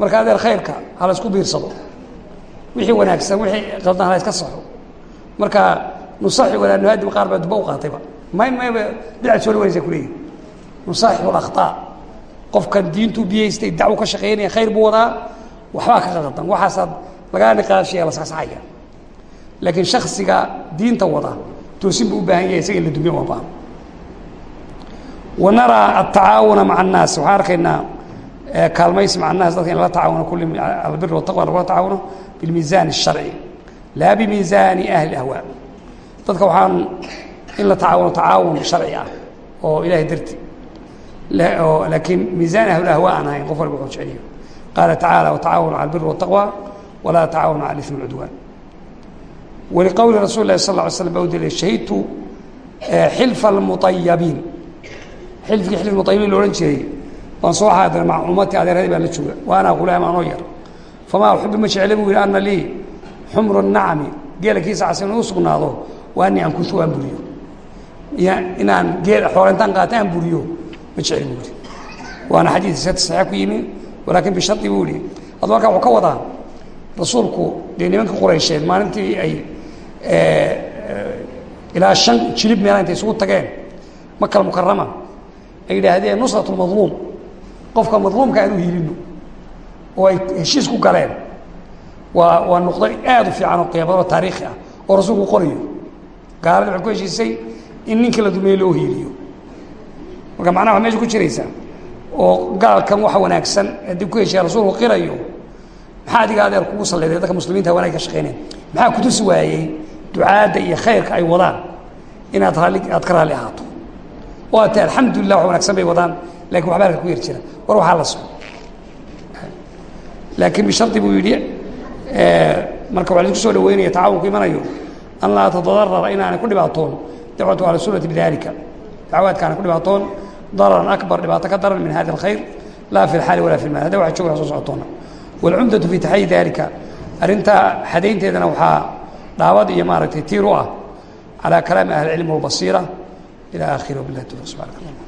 marka adeer khayrka ha la isku biirsado. Wixii wanaagsan wixii qaldan hala iska saxo marka nusaxi walaa nuhadim qaar baa duba u qaatayba may mayba bidcad soo dhawanaysa kuleeyihin nusaxixu alakhtaa qofkan diintuu biyaystay dacwo ka shaqeynaya khayr buu wadaa waxbaa ka qaldan waxaasaad lagaa niqaashaya la saxsaxaya. Laakiin shaksiga diinta wada toosin buu u baahan yahay isaga in la dumiyo waa baahan wanaraa atacaawuna maca annaas. Waxaan arkaynaa kaalmaysi maca annaas dadka in lala tacaawuno kulli ala bir wataqwa lagula tacaawuno bilmiisaan الsharci laa bimiisaani ahli ahwaa dadka waxaan in la tacaawuno tacaawun sharci ah oo ilahay darti. Laakiin miisaan ahlahwa aan ahayn qof walba wuxuu jeceliyo qaala tacaala watacaawanu cala albiri wataqwa walaa tacaawanu cala ismi cudwaan. Waliqowli rasul lahi sal ly slam baa u daliya shahidtu eh, xilfa almuayabiin xilfigii xilf muayabiin lo odhan jiray. Waan soo xaadiray maca ummati adeerhadi baa la jooga wa ana ghulaam yar. Famaa uxibu ma jecele buu yihi ana lii xumru nacmi geela kiisa cas inuu sugnaado wa anii ankusu aan buriyo inaan geel xoolintaan qaata aan buriyo ma jecli buu waana xadiid saxiix ku yimi walaakin bishari buu yihi adu markaa wuxuu ka wadaa rasuulku dee nimanka quraysheed maalintii ay ilaa shan jilib meela intay isugu tageen makal mukarama ay yidhaahdeen nusrat madluum qofka madluumka aan u hiilino oo ay heshiis ku galeen waa waa nuqdo aad u fiican oo qiimo badan oo taariikhi ah oo rasuulku qorayo. Gaalada waxay ku heshiisay in ninka la dumeeye loo hiiliyo marka macnaha waa meesha ku jiraysaa oo gaalkan waxa wanaagsan haddii ku heshiya rasuulku qirayo maxaa adiga adeer kugu salliday dadka muslimiinta wanag ka shaqeyneen? Maxaa kutusi waayey ducaadda iyo khayrka ay wadaan inaad raalli aad ka raalli ahaato? Oo aad tahay alxamdulilah wax wanagsan bay wadaan laakiin waxba halka ku yar jira. War waxaa la soco laakiin bishardi buu yidhi marka waa la isku soo dhaweynaya tacaawunku imanayo an laa tatadarara inaanay ku dhibaatoon. Dacwatu ahli sunnati bidalika dacwaadka ku dhibaatoon. Dararan akbar dhibaato ka daran min hada alkhayr. Laa fi lxaali walaa fi lmaal hadda waa jog soo socotoona. Walcumdatu fi taxayi dalika arrintaa xadaynteedana waxaa dhaawad iyo maaragtay tiir u ah calaa kalaami ahlicilmi wabasiira ila aakhiri wabilah tawfiq subxanak allah